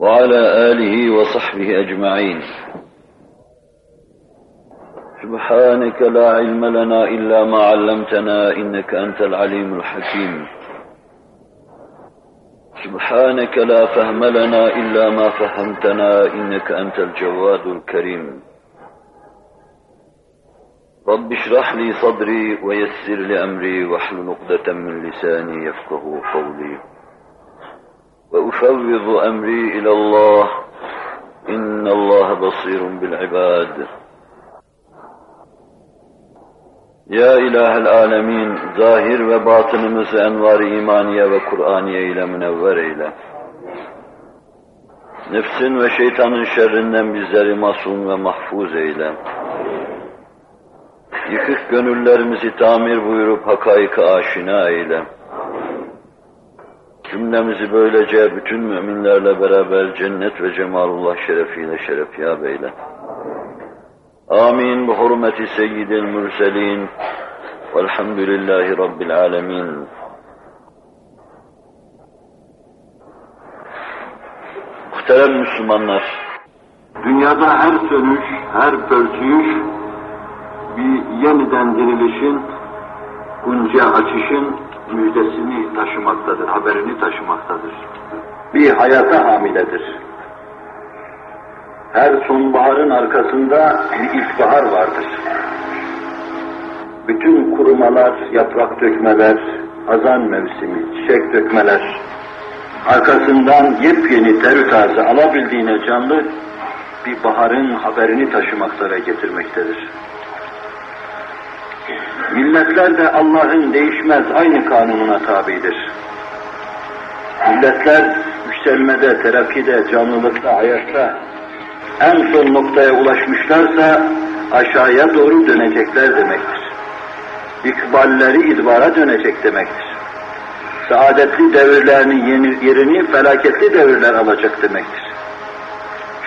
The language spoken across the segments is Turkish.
وعلى آله وصحبه أجمعين. سبحانك لا علم لنا إلا ما علمتنا إنك أنت العليم الحكيم. سبحانك لا فهم لنا إلا ما فهمتنا إنك أنت الجواد الكريم. رب اشرح لي صدري ويسر لي أمري عقدة من لساني يفقه قولي. وأفوض أمري إلى الله إن الله بصير بالعباد Ya İlahel Alemin, zahir ve batınımızı envar-ı imaniye ve Kur'aniye ile münevver eyle. Nefsin ve şeytanın şerrinden bizleri masum ve mahfuz eyle. Yıkık gönüllerimizi tamir buyurup hakaika aşina eyle. Cümlemizi böylece bütün müminlerle beraber cennet ve cemalullah şerefiyle şerefyab eyle. Amin. Bu hurmeti seyyidil mürselin. Velhamdülillahi Rabbil alemin. Muhterem Müslümanlar, Dünyada her sönüş, her pörtüyüş bir yeniden dirilişin, gunca açışın müjdesini taşımaktadır, haberini taşımaktadır. bir hayata hamiledir. Her sonbaharın arkasında bir ilkbahar vardır. Bütün kurumalar, yaprak dökmeler, hazan mevsimi, çiçek dökmeler, arkasından yepyeni terü taze alabildiğine canlı bir baharın haberini taşımakta ve getirmektedir. Milletler de Allah'ın değişmez aynı kanununa tabidir. Milletler yükselmede, terakkide, canlılıkta, hayatta en son noktaya ulaşmışlarsa aşağıya doğru dönecekler demektir. İkballeri idvara dönecek demektir. Saadetli devirlerinin yerini felaketli devirler alacak demektir.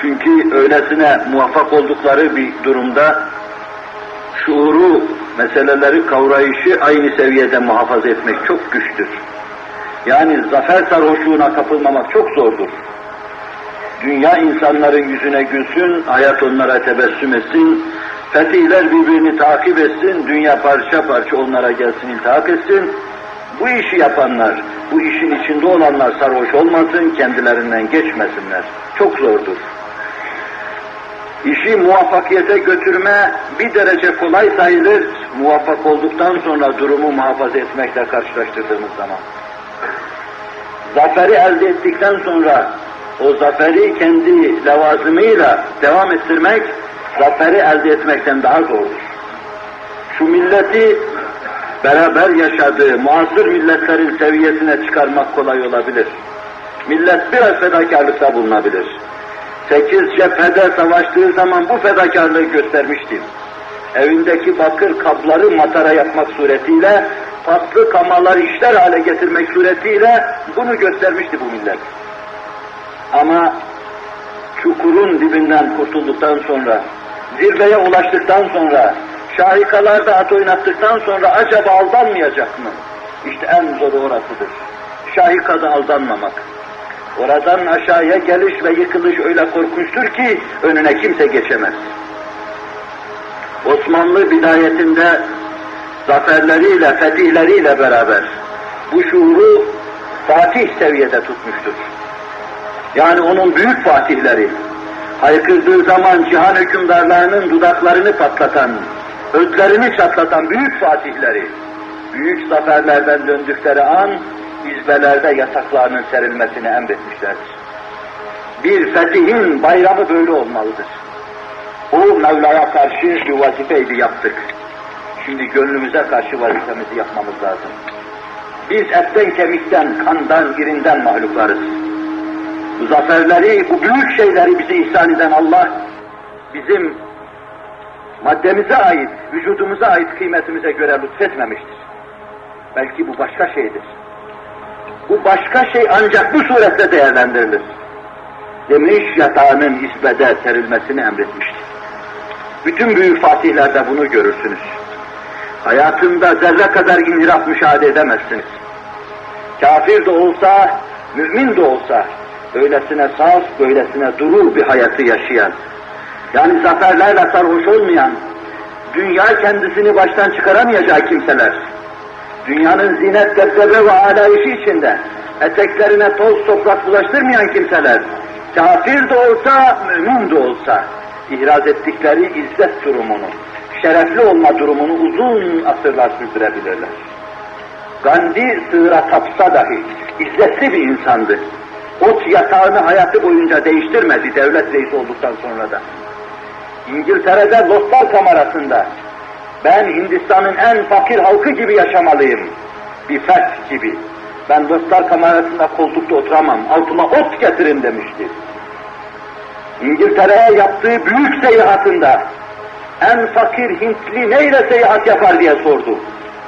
Çünkü öylesine muvaffak oldukları bir durumda şuuru, meseleleri kavrayışı aynı seviyede muhafaza etmek çok güçtür. Yani zafer sarhoşluğuna kapılmamak çok zordur. Dünya insanların yüzüne gülsün, hayat onlara tebessüm etsin, fetihler birbirini takip etsin, dünya parça parça onlara gelsin, iltihak etsin. Bu işi yapanlar, bu işin içinde olanlar sarhoş olmasın, kendilerinden geçmesinler. Çok zordur. İşi muvaffakiyete götürme bir derece kolay sayılır, muvaffak olduktan sonra durumu muhafaza etmekle karşılaştırdığımız zaman. Zaferi elde ettikten sonra o zaferi kendi levazımıyla devam ettirmek, zaferi elde etmekten daha zordur. Şu milleti beraber yaşadığı muasır milletlerin seviyesine çıkarmak kolay olabilir. Millet biraz fedakarlıkta bulunabilir. Sekiz cephede savaştığı zaman bu fedakarlığı göstermişti. Evindeki bakır kapları matara yapmak suretiyle, tatlı kamaları işler hale getirmek suretiyle bunu göstermişti bu millet. Ama çukurun dibinden kurtulduktan sonra, zirveye ulaştıktan sonra, şahikalarda at oynattıktan sonra acaba aldanmayacak mı? İşte en zoru orasıdır. Şahikada aldanmamak. Oradan aşağıya geliş ve yıkılış öyle korkunçtur ki önüne kimse geçemez. Osmanlı bidayetinde zaferleriyle, fetihleriyle beraber bu şuuru fatih seviyede tutmuştur. Yani onun büyük fatihleri, haykırdığı zaman cihan hükümdarlarının dudaklarını patlatan, ödlerini çatlatan büyük fatihleri, büyük zaferlerden döndükleri an, izbelerde yataklarının serilmesini emretmişlerdir. Bir fetihin bayramı böyle olmalıdır. O Mevla'ya karşı bir vazifeydi yaptık. Şimdi gönlümüze karşı vazifemizi yapmamız lazım. Biz etten kemikten, kandan, irinden mahluklarız. Bu zaferleri, bu büyük şeyleri bize ihsan eden Allah, bizim maddemize ait, vücudumuza ait kıymetimize göre lütfetmemiştir. Belki bu başka şeydir. Bu başka şey ancak bu surette değerlendirilir. Demiş yatağının isbede serilmesini emretmiştir. Bütün büyük fatihlerde bunu görürsünüz. Hayatında zerre kadar inhiraf müşahede edemezsiniz. Kafir de olsa, mümin de olsa, böylesine saf, böylesine durur bir hayatı yaşayan, yani zaferlerle sarhoş olmayan, dünya kendisini baştan çıkaramayacağı kimseler, dünyanın zinet, debdebe ve alayişi içinde eteklerine toz toprak bulaştırmayan kimseler, kafir de olsa, mümin de olsa, ihraz ettikleri izzet durumunu, şerefli olma durumunu uzun asırlar sürdürebilirler. Gandhi sığıra tapsa dahi izzetli bir insandı. Ot yatağını hayatı boyunca değiştirmedi devlet reisi olduktan sonra da. İngiltere'de Lostlar kamerasında ben Hindistan'ın en fakir halkı gibi yaşamalıyım. Bir fert gibi. Ben Lostlar kamerasında koltukta oturamam, altıma ot getirin demişti. İngiltere'ye yaptığı büyük seyahatinde en fakir Hintli neyle seyahat yapar diye sordu.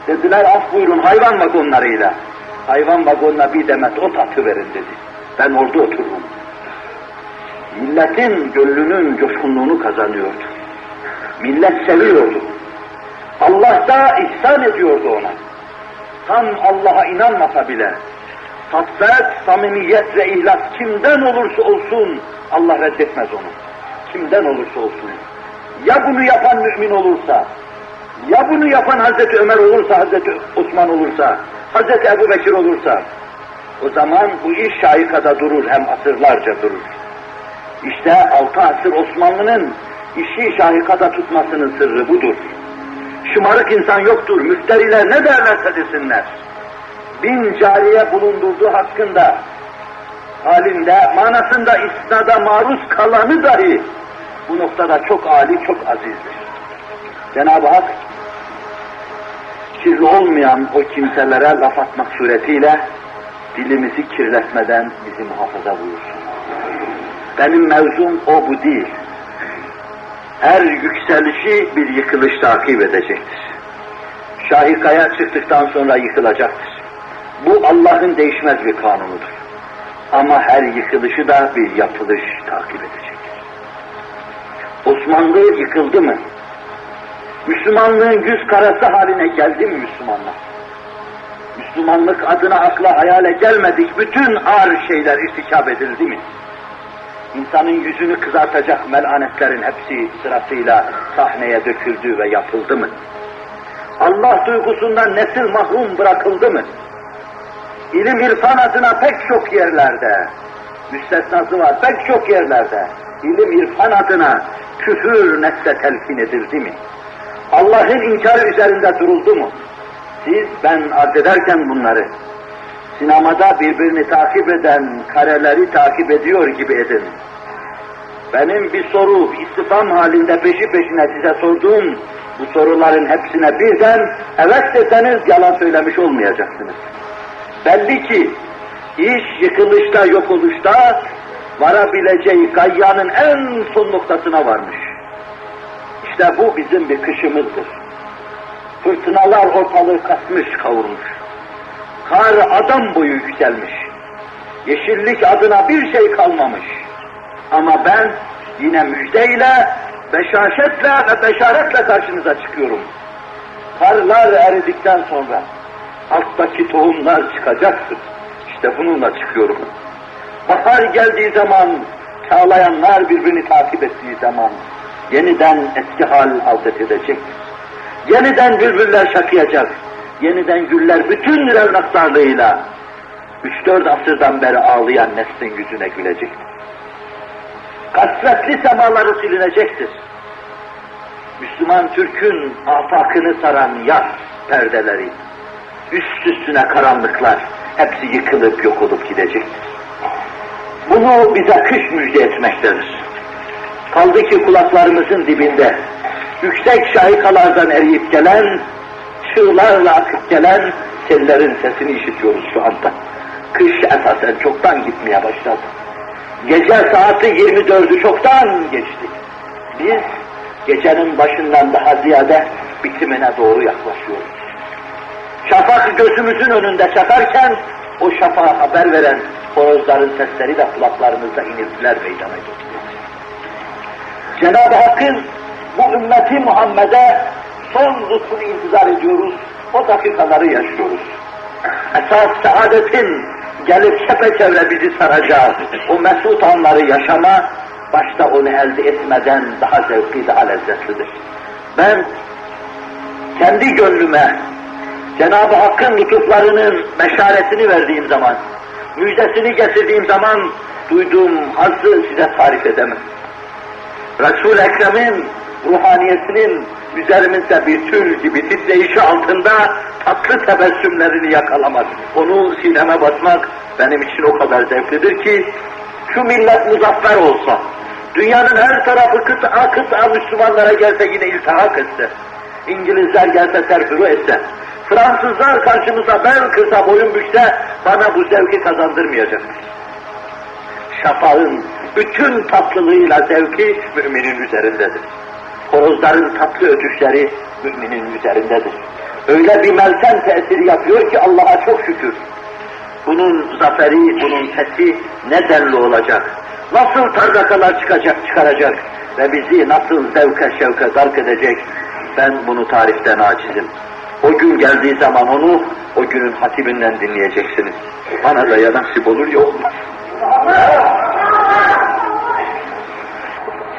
Dediler af buyurun hayvan vagonlarıyla. Hayvan vagonuna bir demet ot atıverin dedi. Ben orada otururum. Milletin gönlünün coşkunluğunu kazanıyordu. Millet seviyordu. Allah da ihsan ediyordu ona. Tam Allah'a inanmasa bile, tatbet, samimiyet ve ihlas kimden olursa olsun Allah reddetmez onu. Kimden olursa olsun. Ya bunu yapan mümin olursa, ya bunu yapan Hazreti Ömer olursa, Hazreti Osman olursa, Hazreti Ebu Bekir olursa, o zaman bu iş şaikada durur, hem asırlarca durur. İşte altı asır Osmanlı'nın işi şahikada tutmasının sırrı budur. Şımarık insan yoktur, müfteriler ne derlerse desinler. Bin cariye bulundurduğu hakkında, halinde, manasında isnada maruz kalanı dahi bu noktada çok âli, çok azizdir. Cenab-ı Hak kirli olmayan o kimselere laf atmak suretiyle dilimizi kirletmeden bizi muhafaza buyursun. Benim mevzum o bu değil. Her yükselişi bir yıkılış takip edecektir. Şahikaya çıktıktan sonra yıkılacaktır. Bu Allah'ın değişmez bir kanunudur. Ama her yıkılışı da bir yapılış takip edecektir. Osmanlı yıkıldı mı? Müslümanlığın yüz karası haline geldi mi Müslümanlar? Müslümanlık adına akla hayale gelmedik bütün ağır şeyler irtikap edildi mi? İnsanın yüzünü kızartacak melanetlerin hepsi sırasıyla sahneye döküldü ve yapıldı mı? Allah duygusundan nesil mahrum bırakıldı mı? İlim irfan adına pek çok yerlerde, müstesnası var pek çok yerlerde, ilim irfan adına küfür nesle telkin edildi mi? Allah'ın inkarı üzerinde duruldu mu? Siz, ben arz ederken bunları, sinemada birbirini takip eden kareleri takip ediyor gibi edin. Benim bir soru, istifam halinde peşi peşine size sorduğum bu soruların hepsine birden evet deseniz yalan söylemiş olmayacaksınız. Belli ki iş yıkılışta, yok oluşta varabileceği gayyanın en son noktasına varmış. İşte bu bizim bir kışımızdır. Fırtınalar ortalığı kasmış, kavurmuş. Kar adam boyu yükselmiş. Yeşillik adına bir şey kalmamış. Ama ben yine müjdeyle, beşaşetle ve beşaretle karşınıza çıkıyorum. Karlar eridikten sonra alttaki tohumlar çıkacaktır. İşte bununla çıkıyorum. Bahar geldiği zaman, çağlayanlar birbirini takip ettiği zaman yeniden eski hal aldet edecek. Yeniden bülbüller şakıyacak. Yeniden güller bütün revnaklarlığıyla üç dört asırdan beri ağlayan neslin yüzüne gülecek. Kasvetli semaları silinecektir. Müslüman Türk'ün afakını saran yaz perdeleri, üst üstüne karanlıklar, hepsi yıkılıp yok olup gidecektir. Bunu bize kış müjde etmektedir. Kaldı ki kulaklarımızın dibinde yüksek şahikalardan eriyip gelen, çığlarla akıp gelen sellerin sesini işitiyoruz şu anda. Kış esasen çoktan gitmeye başladı. Gece saati 24'ü çoktan geçti. Biz gecenin başından daha ziyade bitimine doğru yaklaşıyoruz. Şafak gözümüzün önünde çakarken o şafağa haber veren horozların sesleri de kulaklarımızda iniltiler meydana getiriyor. Cenab-ı Hakk'ın bu ümmeti Muhammed'e son lütfunu intizar ediyoruz, o dakikaları yaşıyoruz. Esas saadetin gelip çepeçevre bizi saracağı o mesut anları yaşama, başta onu elde etmeden daha zevkli, daha lezzetlidir. Ben kendi gönlüme Cenab-ı Hakk'ın lütuflarının meşaretini verdiğim zaman, müjdesini getirdiğim zaman duyduğum hazzı size tarif edemem. Resul-i Ekrem'in ruhaniyetinin üzerimizde bir tül gibi titreyişi altında tatlı tebessümlerini yakalamak, onu sineme basmak benim için o kadar zevklidir ki şu millet muzaffer olsa, dünyanın her tarafı kıta kıta Müslümanlara gelse yine iltihak etse, İngilizler gelse serfuru etse, Fransızlar karşımıza bel kırsa boyun bükse bana bu zevki kazandırmayacaktır. Şafağın bütün tatlılığıyla zevki müminin üzerindedir. Horozların tatlı ötüşleri müminin üzerindedir. Öyle bir meltem tesiri yapıyor ki Allah'a çok şükür. Bunun zaferi, bunun fethi ne denli olacak? Nasıl tardakalar çıkacak, çıkaracak ve bizi nasıl zevke şevke dark edecek? Ben bunu tariften acizim. O gün geldiği zaman onu o günün hatibinden dinleyeceksiniz. Bana da ya nasip olur ya olmaz.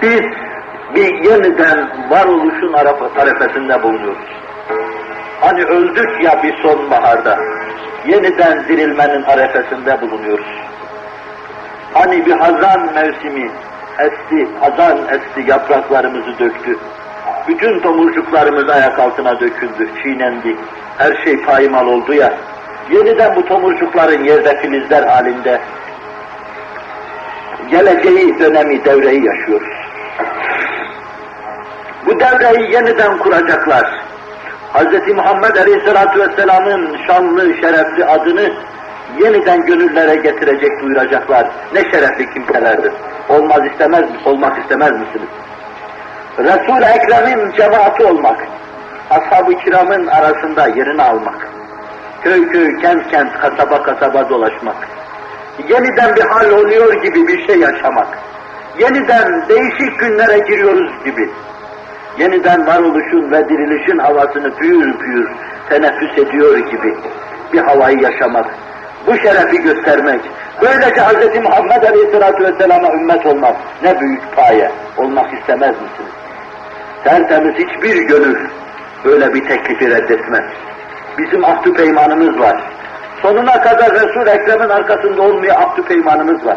Biz bir yeniden varoluşun arefesinde bulunuyoruz. Hani öldük ya bir sonbaharda, yeniden dirilmenin arefesinde bulunuyoruz. Hani bir hazan mevsimi esti, hazan esti, yapraklarımızı döktü. Bütün tomurcuklarımız ayak altına döküldü, çiğnendi. Her şey paymal oldu ya. Yeniden bu tomurcukların yerde filizler halinde geleceği dönemi, devreyi yaşıyoruz. Bu devreyi yeniden kuracaklar. Hz. Muhammed Aleyhisselatü Vesselam'ın şanlı, şerefli adını yeniden gönüllere getirecek, duyuracaklar. Ne şerefli kimselerdir. Olmaz istemez, olmak istemez misiniz? Resul-i Ekrem'in cemaati olmak, ashab-ı kiramın arasında yerini almak, köy köy, kent kent, kasaba kasaba dolaşmak, yeniden bir hal oluyor gibi bir şey yaşamak, yeniden değişik günlere giriyoruz gibi, yeniden varoluşun ve dirilişin havasını pür pür teneffüs ediyor gibi bir havayı yaşamak, bu şerefi göstermek, böylece Hz. Muhammed Aleyhisselatü Vesselam'a ümmet olmak ne büyük paye, olmak istemez misiniz? Tertemiz hiçbir gönül böyle bir teklifi reddetmez. Bizim ahdü peymanımız var. Sonuna kadar Resul-i Ekrem'in arkasında olmaya ahdü peymanımız var.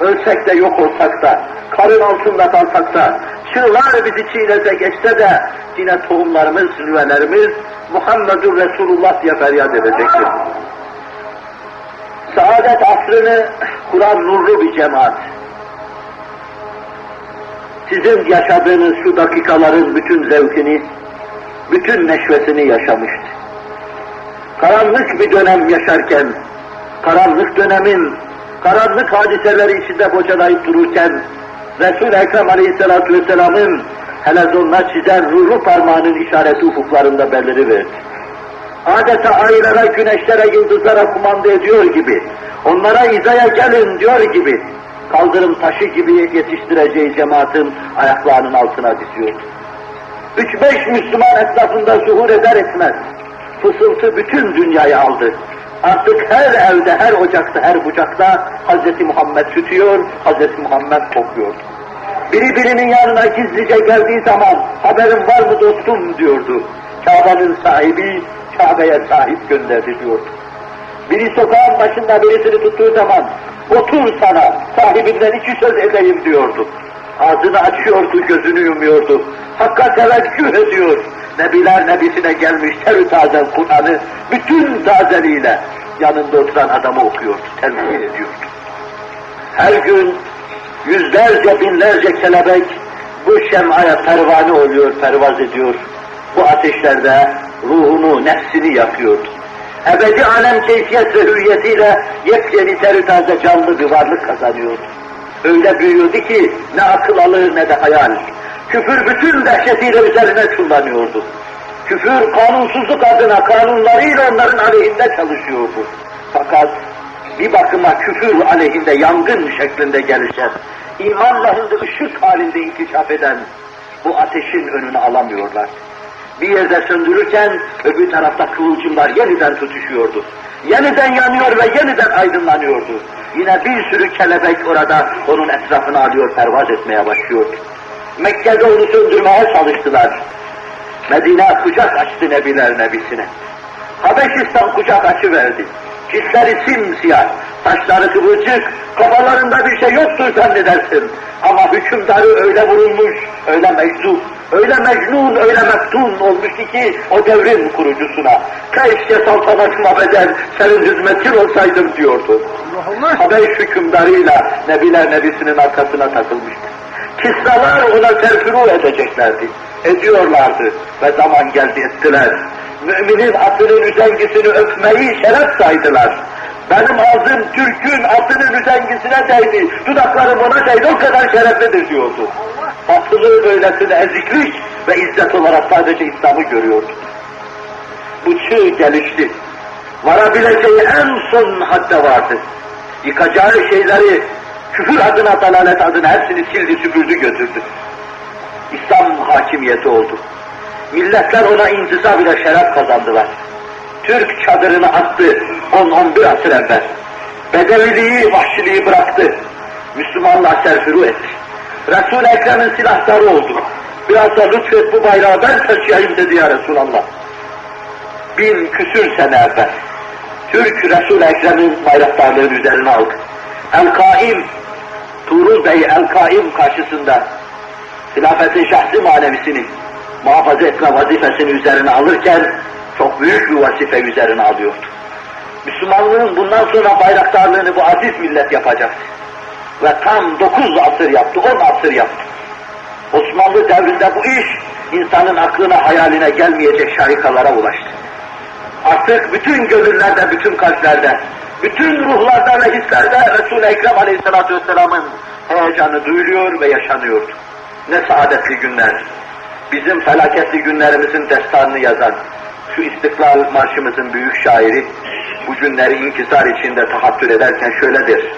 Ölsek de yok olsak da, karın altında kalsak da, çığlar bizi çiğnese geçse de yine tohumlarımız, nüvelerimiz Muhammedur Resulullah diye feryat edecektir. Saadet asrını kuran nurlu bir cemaat. Sizin yaşadığınız şu dakikaların bütün zevkini, bütün neşvesini yaşamıştı. Karanlık bir dönem yaşarken, karanlık dönemin, karanlık hadiseleri içinde bocalayıp dururken, Resul-i Ekrem Aleyhisselatü Vesselam'ın helezonuna çizen ruhlu parmağının işareti ufuklarında beliriverdi. Adeta aylara, güneşlere, yıldızlara kumanda ediyor gibi, onlara izaya gelin diyor gibi, kaldırım taşı gibi yetiştireceği cemaatin ayaklarının altına diziyordu. Üç beş Müslüman etrafında zuhur eder etmez, fısıltı bütün dünyayı aldı. Artık her evde, her ocakta, her bucakta Hz. Muhammed tütüyor, Hz. Muhammed kokuyordu. Biri birinin yanına gizlice geldiği zaman haberin var mı dostum diyordu. Kabe'nin sahibi Kabe'ye sahip gönderdi diyordu. Biri sokağın başında birisini tuttuğu zaman otur sana sahibinden iki söz edeyim diyordu. Ağzını açıyordu, gözünü yumuyordu. Hakka teveccüh ediyor. Nebiler nebisine gelmiş terü taze Kur'an'ı bütün tazeliğiyle yanında oturan adamı okuyordu, telkin ediyordu. Her gün yüzlerce binlerce kelebek bu şemaya pervane oluyor, pervaz ediyor. Bu ateşlerde ruhunu, nefsini yakıyordu. Ebedi alem keyfiyet ve hürriyetiyle yepyeni terü taze canlı bir varlık kazanıyordu. Öyle büyüyordu ki ne akıl alır ne de hayal. Küfür bütün dehşetiyle üzerine çullanıyordu. Küfür kanunsuzluk adına kanunlarıyla onların aleyhinde çalışıyordu. Fakat bir bakıma küfür aleyhinde yangın şeklinde gelişen, iman lehinde ışık halinde inkişaf eden bu ateşin önünü alamıyorlar. Bir yerde söndürürken öbür tarafta kıvılcımlar yeniden tutuşuyordu. Yeniden yanıyor ve yeniden aydınlanıyordu. Yine bir sürü kelebek orada onun etrafını alıyor, pervaz etmeye başlıyordu. Mekke'de onu söndürmeye çalıştılar. Medine kucak açtı Nebiler Nebisine. Habeşistan kucak açıverdi. Cisleri simsiyah, saçları kıvırcık, kafalarında bir şey yoktur zannedersin. Ama hükümdarı öyle vurulmuş, öyle meczup, öyle mecnun, öyle meftun olmuştu ki o devrin kurucusuna. Keşke saltanatına bedel senin hizmetçin olsaydım diyordu. Habeş hükümdarıyla Nebiler Nebisinin arkasına takılmıştı. Kisralar ona terfuru edeceklerdi. Ediyorlardı ve zaman geldi ettiler. Müminin atının üzengisini öpmeyi şeref saydılar. Benim ağzım Türk'ün atının üzengisine değdi, dudaklarım ona değdi, o kadar şereflidir diyordu. Batılı böylesine eziklik ve izzet olarak sadece İslam'ı görüyordu. Bu çığ gelişti. Varabileceği en son hadde vardı. Yıkacağı şeyleri küfür adına, dalalet adına hepsini sildi, süpürdü, götürdü. İslam hakimiyeti oldu. Milletler ona intisap ile şeref kazandılar. Türk çadırını attı 10-11 asır evvel. Bedeviliği, vahşiliği bıraktı. Müslümanlığa serfiru etti. Resul-i Ekrem'in silahları oldu. Biraz da lütfet bu bayrağı ben taşıyayım dedi ya Resulallah. Bin küsür sene evvel. Türk Resul-i Ekrem'in bayraktarlığını üzerine aldı. El-Kaim, Tuğrul Bey El-Kaim karşısında hilafetin şahsi manevisini muhafaza etme vazifesini üzerine alırken çok büyük bir vazife üzerine alıyordu. Müslümanlığın bundan sonra bayraktarlığını bu aziz millet yapacaktı. Ve tam dokuz asır yaptı, on asır yaptı. Osmanlı devrinde bu iş insanın aklına hayaline gelmeyecek şarikalara ulaştı. Artık bütün gönüllerde, bütün kalplerde, bütün ruhlarda ve hislerde Resul-i Ekrem Aleyhisselatü Vesselam'ın heyecanı duyuluyor ve yaşanıyordu. Ne saadetli günler. Bizim felaketli günlerimizin destanını yazan, şu İstiklal Marşımızın büyük şairi, bu günleri inkisar içinde tahattür ederken şöyledir.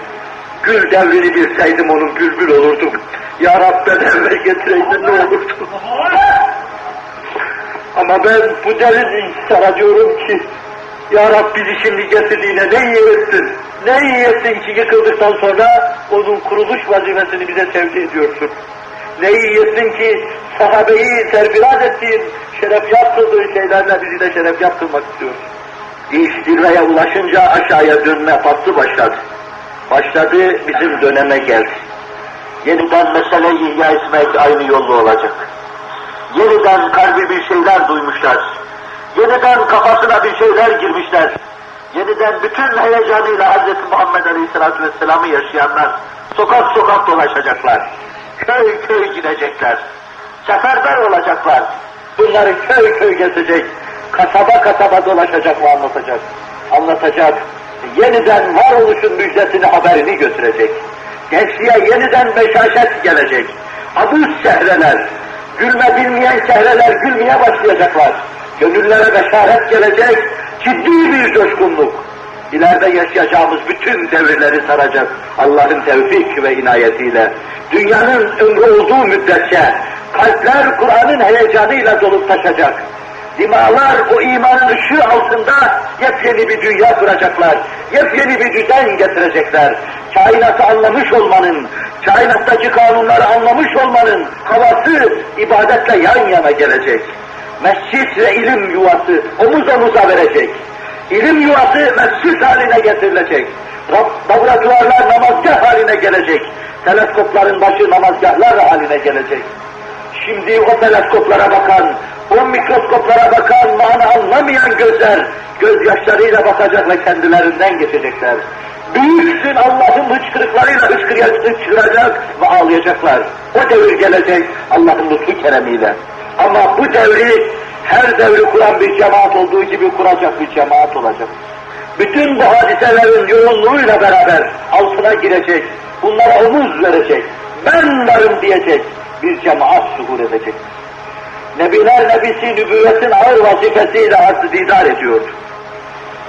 Gül devrini bilseydim onun bülbül olurdum. Ya Rab ben getireydin ne olurdu? Ama ben bu derin inkisara diyorum ki, Ya Rab bizi şimdi getirdiğine ne iyi ettin? Ne iyi ettin ki yıkıldıktan sonra onun kuruluş vazifesini bize tevdi ediyorsun. Ne iyi ettin ki sahabeyi terbirat ettiğin, şeref yaptırdığın şeylerle bizi de şeref yaptırmak istiyorsun. İş zirveye ulaşınca aşağıya dönme faslı başladı. Başladı, bizim döneme geldi. Yeniden meseleyi ihya etmek aynı yollu olacak. Yeniden kalbi bir şeyler duymuşlar. Yeniden kafasına bir şeyler girmişler. Yeniden bütün heyecanıyla Hz. Muhammed Aleyhisselatü Vesselam'ı yaşayanlar sokak sokak dolaşacaklar. Köy köy gidecekler. Seferber olacaklar. Bunları köy köy gezecek. Kasaba kasaba dolaşacak ve anlatacak. Anlatacak. Yeniden varoluşun müjdesini haberini götürecek. Gençliğe yeniden beşaşet gelecek. Abuz şehreler, gülme bilmeyen şehreler gülmeye başlayacaklar. Gönüllere beşaret gelecek, ciddi bir coşkunluk. İleride yaşayacağımız bütün devirleri saracak Allah'ın tevfik ve inayetiyle. Dünyanın ömrü olduğu müddetçe kalpler Kur'an'ın heyecanıyla dolup taşacak. Dimalar o imanın ışığı altında yepyeni bir dünya kuracaklar. Yepyeni bir düzen getirecekler. Kainatı anlamış olmanın, kainattaki kanunları anlamış olmanın havası ibadetle yan yana gelecek. Mescit ve ilim yuvası omuz omuza verecek. İlim yuvası mescit haline getirilecek. Laboratuvarlar namazgah haline gelecek. Teleskopların başı namazgahlar haline gelecek. Şimdi o teleskoplara bakan, o mikroskoplara bakan, mana anlamayan gözler, gözyaşlarıyla bakacak ve kendilerinden geçecekler. Büyüksün Allah'ın hıçkırıklarıyla hıçkıracak ve ağlayacaklar. O devir gelecek Allah'ın lütfu keremiyle. Ama bu devri her devri kuran bir cemaat olduğu gibi kuracak bir cemaat olacak. Bütün bu hadiselerin yoğunluğuyla beraber altına girecek, bunlara omuz verecek, ben varım diyecek, bir cemaat zuhur edecek. Nebiler Nebisi nübüvvetin ağır vazifesiyle arzı didar ediyordu.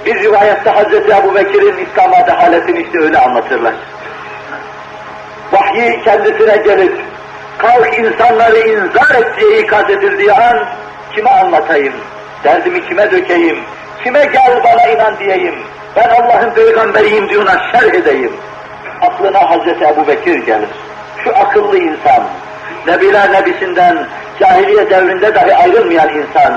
Bir rivayette Hazreti Ebu Bekir'in İslam'a dehaletini işte öyle anlatırlar. Vahyi kendisine gelip, kalk insanları inzar et diye ikaz edildiği an, kime anlatayım, derdimi kime dökeyim, kime gel bana inan diyeyim, ben Allah'ın peygamberiyim diye ona şerh edeyim. Aklına Hazreti Ebu Bekir gelir. Şu akıllı insan, Nebiler Nebisinden, cahiliye devrinde dahi ayrılmayan insan,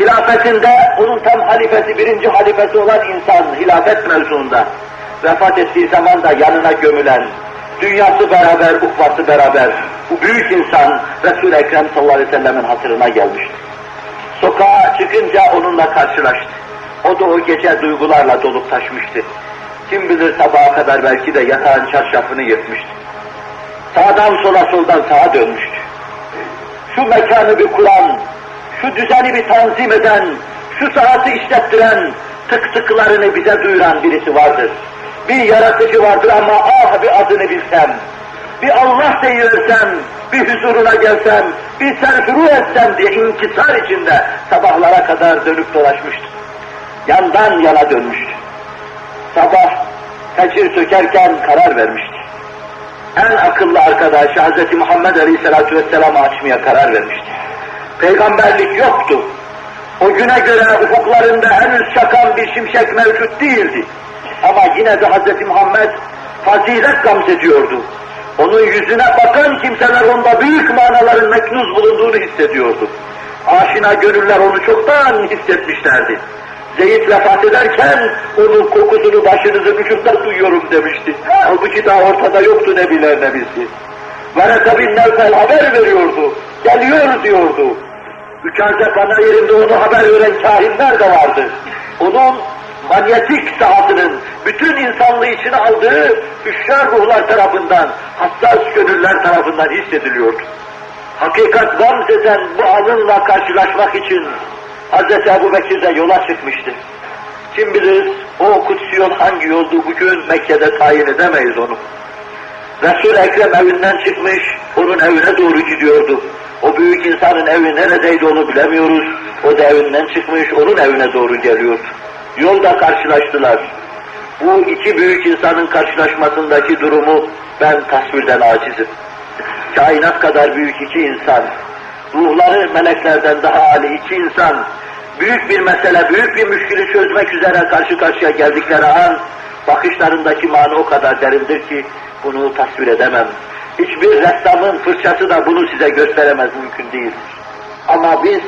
hilafetinde onun tam halifesi, birinci halifesi olan insan, hilafet mevzuunda, vefat ettiği zaman da yanına gömülen, dünyası beraber, ukvası beraber, bu büyük insan Resul-i Ekrem sallallahu aleyhi ve sellemin hatırına gelmişti. Sokağa çıkınca onunla karşılaştı. O da o gece duygularla dolup taşmıştı. Kim bilir sabaha kadar belki de yatağın çarşafını yırtmıştı. Sağdan sola soldan sağa dönmüştü. Şu mekanı bir kuran, şu düzeni bir tanzim eden, şu saati işlettiren, tık tıklarını bize duyuran birisi vardır. Bir yaratıcı vardır ama ah bir adını bilsem, bir Allah deyiversem, bir huzuruna gelsem, bir serfuru etsem diye inkisar içinde sabahlara kadar dönüp dolaşmıştı. Yandan yana dönmüştü. Sabah fecir sökerken karar vermişti. En akıllı arkadaş Hz. Muhammed Aleyhisselatü Vesselam'ı açmaya karar vermişti. Peygamberlik yoktu. O güne göre ufuklarında henüz çakan bir şimşek mevcut değildi. Ama yine de Hz. Muhammed fazilet gamzediyordu. Onun yüzüne bakan kimseler onda büyük manaların meknuz bulunduğunu hissediyordu. Aşina gönüller onu çoktan hissetmişlerdi. Zeyd vefat ederken onun kokusunu başınızın ucunda duyuyorum demişti. Halbuki daha ortada yoktu ne bilir ne bilsin. Vereka bin Nevfel haber veriyordu. Geliyor diyordu. Üçerce bana yerinde onu haber veren kahinler de vardı. Onun manyetik sahasının bütün insanlığı içine aldığı hüşyar ruhlar tarafından, hassas gönüller tarafından hissediliyordu. Hakikat gamzeden bu alınla karşılaşmak için Hz. Ebu Bekir de yola çıkmıştı. Kim bilir o kutsi yol hangi yoldu bugün Mekke'de tayin edemeyiz onu. Resul-i Ekrem evinden çıkmış, onun evine doğru gidiyordu. O büyük insanın evi neredeydi onu bilemiyoruz. O da evinden çıkmış, onun evine doğru geliyordu. Yolda karşılaştılar. Bu iki büyük insanın karşılaşmasındaki durumu ben tasvirden acizim. Kainat kadar büyük iki insan, ruhları meleklerden daha âli iki insan, büyük bir mesele, büyük bir müşkülü çözmek üzere karşı karşıya geldikleri an, bakışlarındaki mana o kadar derindir ki bunu tasvir edemem. Hiçbir ressamın fırçası da bunu size gösteremez, mümkün değil. Ama biz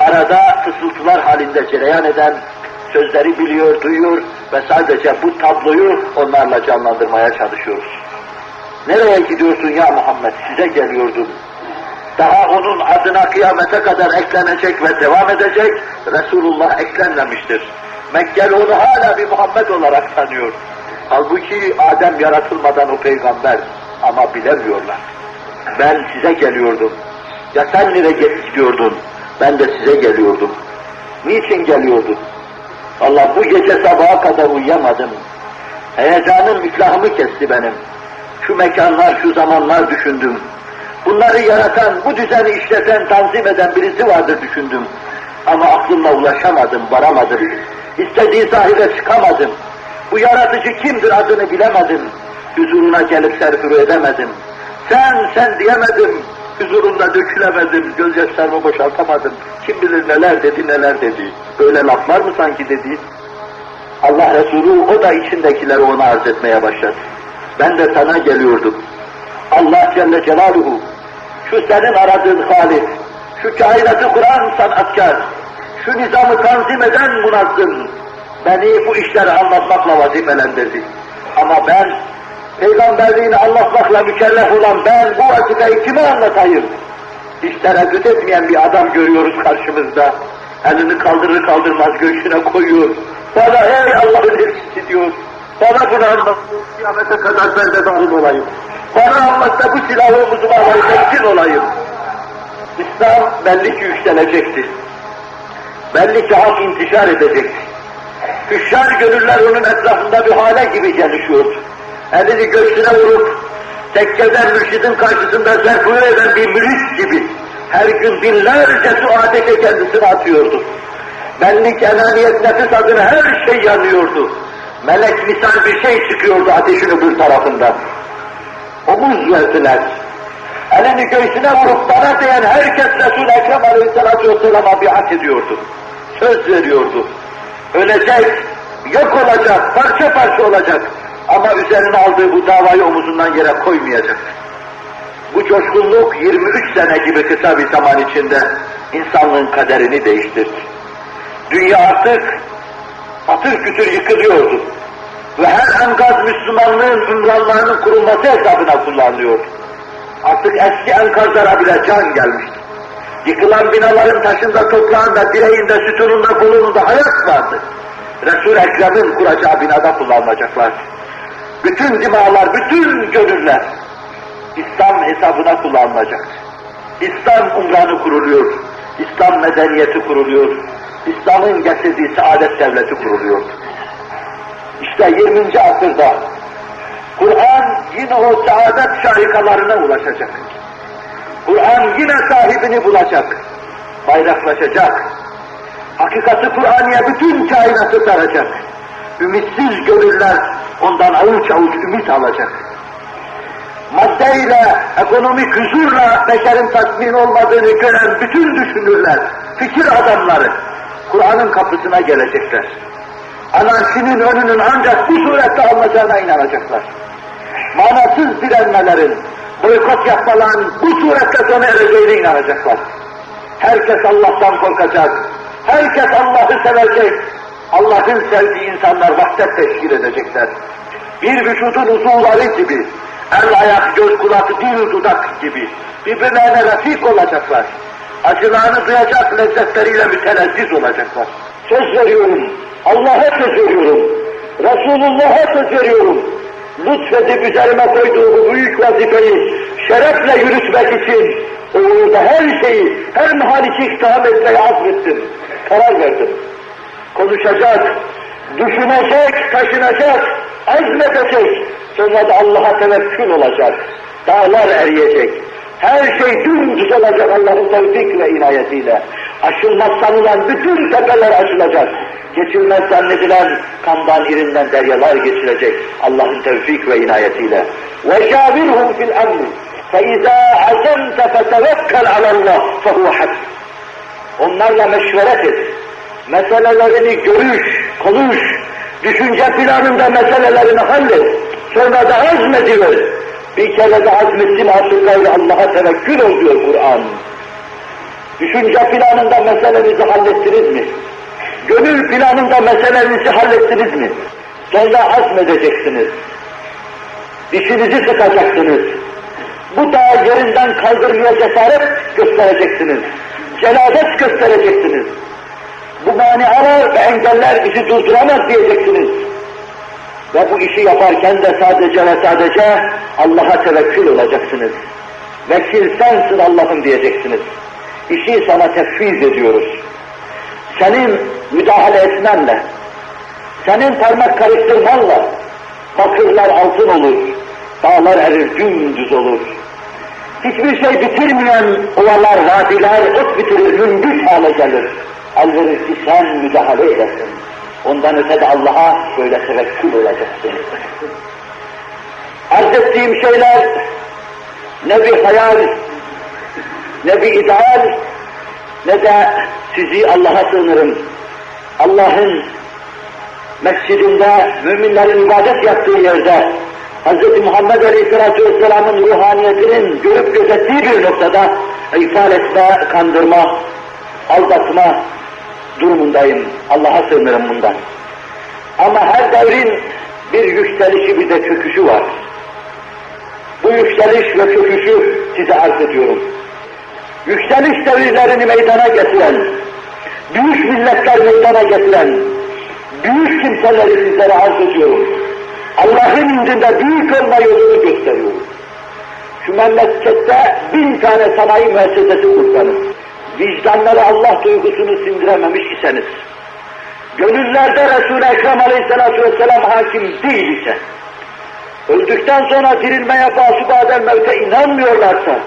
arada fısıltılar halinde cereyan eden sözleri biliyor, duyuyor ve sadece bu tabloyu onlarla canlandırmaya çalışıyoruz. Nereye gidiyorsun ya Muhammed? Size geliyordum. Daha onun adına kıyamete kadar eklenecek ve devam edecek Resulullah eklenmemiştir. Mekkeli onu hala bir Muhammed olarak tanıyor. Halbuki Adem yaratılmadan o peygamber ama bilemiyorlar. Ben size geliyordum. Ya sen nereye gidiyordun? Ben de size geliyordum. Niçin geliyordun? Allah bu gece sabaha kadar uyuyamadım. Heyecanım iflahımı kesti benim. Şu mekanlar, şu zamanlar düşündüm. Bunları yaratan, bu düzeni işleten, tanzim eden birisi vardır düşündüm. Ama aklımla ulaşamadım, varamadım. İstediği sahile çıkamadım. Bu yaratıcı kimdir adını bilemedim. Huzuruna gelip serfuru edemedim. Sen, sen diyemedim. Huzurunda dökülemedim, gözyaşlarımı boşaltamadım. Kim bilir neler dedi, neler dedi. Böyle laflar mı sanki dedi? Allah Resulü o da içindekileri ona arz etmeye başladı. Ben de sana geliyordum. Allah Celle Celaluhu, şu senin aradığın Halik, şu kainatı kuran sanatkar, şu nizamı tanzim eden munazzım, beni bu işleri anlatmakla vazifelendirdi. Ama ben, peygamberliğini anlatmakla mükellef olan ben bu vazifeyi kime anlatayım? Hiç tereddüt etmeyen bir adam görüyoruz karşımızda. Elini kaldırır kaldırmaz göğsüne koyuyor. Bana ey Allah'ın elçisi diyor. Bana bunu anlat. Kıyamete kadar ben de dahil olayım. Bana anlat bu silahı omuzuma alayım, teslim olayım. İslam belli ki yükselecekti. Belli ki hak intişar edecekti. Hüşyar gönüller onun etrafında bir hale gibi gelişiyordu. Elini göğsüne vurup, tekkeden mürşidin karşısında zerfuru eden bir mürit gibi her gün binlerce su ateşe kendisini atıyordu. Benlik, enaniyet, nefis adına her şey yanıyordu. Melek misal bir şey çıkıyordu ateşin öbür tarafından. Omuz verdiler. Elini göğsüne vurup bana diyen herkes Resul-i Ekrem Aleyhisselatü Vesselam'a biat ediyordu. Söz veriyordu. Ölecek, yok olacak, parça parça olacak. Ama üzerine aldığı bu davayı omuzundan yere koymayacak. Bu coşkunluk 23 sene gibi kısa bir zaman içinde insanlığın kaderini değiştirdi. Dünya artık atır kütür yıkılıyordu. Ve her enkaz Müslümanlığın ümranlarının kurulması hesabına kullanılıyordu. Artık eski enkazlara bile can gelmişti. Yıkılan binaların taşında, toprağında, direğinde, sütununda, kolununda hayat vardı. Resul-i Ekrem'in kuracağı binada kullanılacaklar. Bütün dimalar, bütün gönüller İslam hesabına kullanılacak. İslam umranı kuruluyor. İslam medeniyeti kuruluyor. İslam'ın getirdiği saadet devleti kuruluyor. İşte 20. asırda Kur'an yine o saadet şarikalarına ulaşacak. Kur'an yine sahibini bulacak, bayraklaşacak. Hakikati Kur'aniye bütün kainatı saracak. Ümitsiz gönüller ondan avuç avuç ümit alacak. Maddeyle, ekonomik huzurla beşerin tatmin olmadığını gören bütün düşünürler, fikir adamları Kur'an'ın kapısına gelecekler. Anarşinin önünün ancak bu surette alınacağına inanacaklar. Manasız direnmelerin, boykot yapmaların bu surette sona ereceğine inanacaklar. Herkes Allah'tan korkacak, herkes Allah'ı sevecek, Allah'ın sevdiği insanlar vahdet teşkil edecekler. Bir vücudun uzuvları gibi, el ayak, göz kulak, dil dudak gibi birbirlerine refik olacaklar. Acılarını duyacak lezzetleriyle mütelezziz olacaklar. Söz veriyorum, Allah'a söz veriyorum, Resulullah'a söz veriyorum. Lütfedip üzerime koyduğu bu büyük vazifeyi şerefle yürütmek için uğurda her şeyi, her mahalici iktiham etmeye azmettim, karar verdim Konuşacak, düşünecek, taşınacak, azmedecek, sonra da Allah'a tevekkül olacak, dağlar eriyecek, her şey dümdüz olacak Allah'ın tevfik ve inayetiyle. Aşılmaz sanılan bütün tepeler aşılacak. Geçilmez zannedilen kandan irinden deryalar geçilecek Allah'ın tevfik ve inayetiyle. وَشَاوِرْهُمْ فِي الْأَمْرِ فَاِذَا عَزَمْتَ فَتَوَكَّلْ عَلَى اللّٰهِ فَهُوَ حَسْبِ Onlarla meşveret et. Meselelerini görüş, konuş, düşünce planında meselelerini hallet. Sonra da azmediver. Bir kere de azmetsin gayrı Allah'a tevekkül ol diyor Kur'an. Düşünce planında meselenizi hallettiniz mi? Gönül planında meselenizi hallettiniz mi? Sonra azmedeceksiniz. Dişinizi sıkacaksınız. Bu dağı yerinden kaldırmaya cesaret göstereceksiniz. Celadet göstereceksiniz. Bu manialar ve engeller bizi durduramaz diyeceksiniz. Ve bu işi yaparken de sadece ve sadece Allah'a tevekkül olacaksınız. Vekil sensin Allah'ım diyeceksiniz. İşi sana tefviz ediyoruz. Senin müdahale etmenle, senin parmak karıştırmanla bakırlar altın olur, dağlar erir, dümdüz olur. Hiçbir şey bitirmeyen ovalar, vadiler, ot bitirir, mümbit hale gelir. Elverir ki sen müdahale edersin. Ondan öte de Allah'a böyle tevekkül olacaksın. Arz ettiğim şeyler ne bir hayal, ne bir ideal, ne de sizi Allah'a sığınırım. Allah'ın mescidinde, müminlerin ibadet yaptığı yerde, Hz. Muhammed Aleyhisselatü Vesselam'ın ruhaniyetinin görüp gözettiği bir noktada ifade etme, kandırma, aldatma durumundayım. Allah'a sığınırım bundan. Ama her devrin bir yükselişi bir de çöküşü var. Bu yükseliş ve çöküşü size arz ediyorum. Yükseliş devirlerini meydana getiren, büyük milletler meydana getiren, büyük kimseleri sizlere arz ediyorum. Allah'ın indinde büyük olma yolunu gösteriyor. Şu memlekette bin tane sanayi müessesesi kursanız, vicdanları Allah duygusunu sindirememiş iseniz, gönüllerde Resul-i Ekrem Aleyhisselatü Vesselam hakim değil ise, öldükten sonra dirilmeye başı badel mevte inanmıyorlarsa,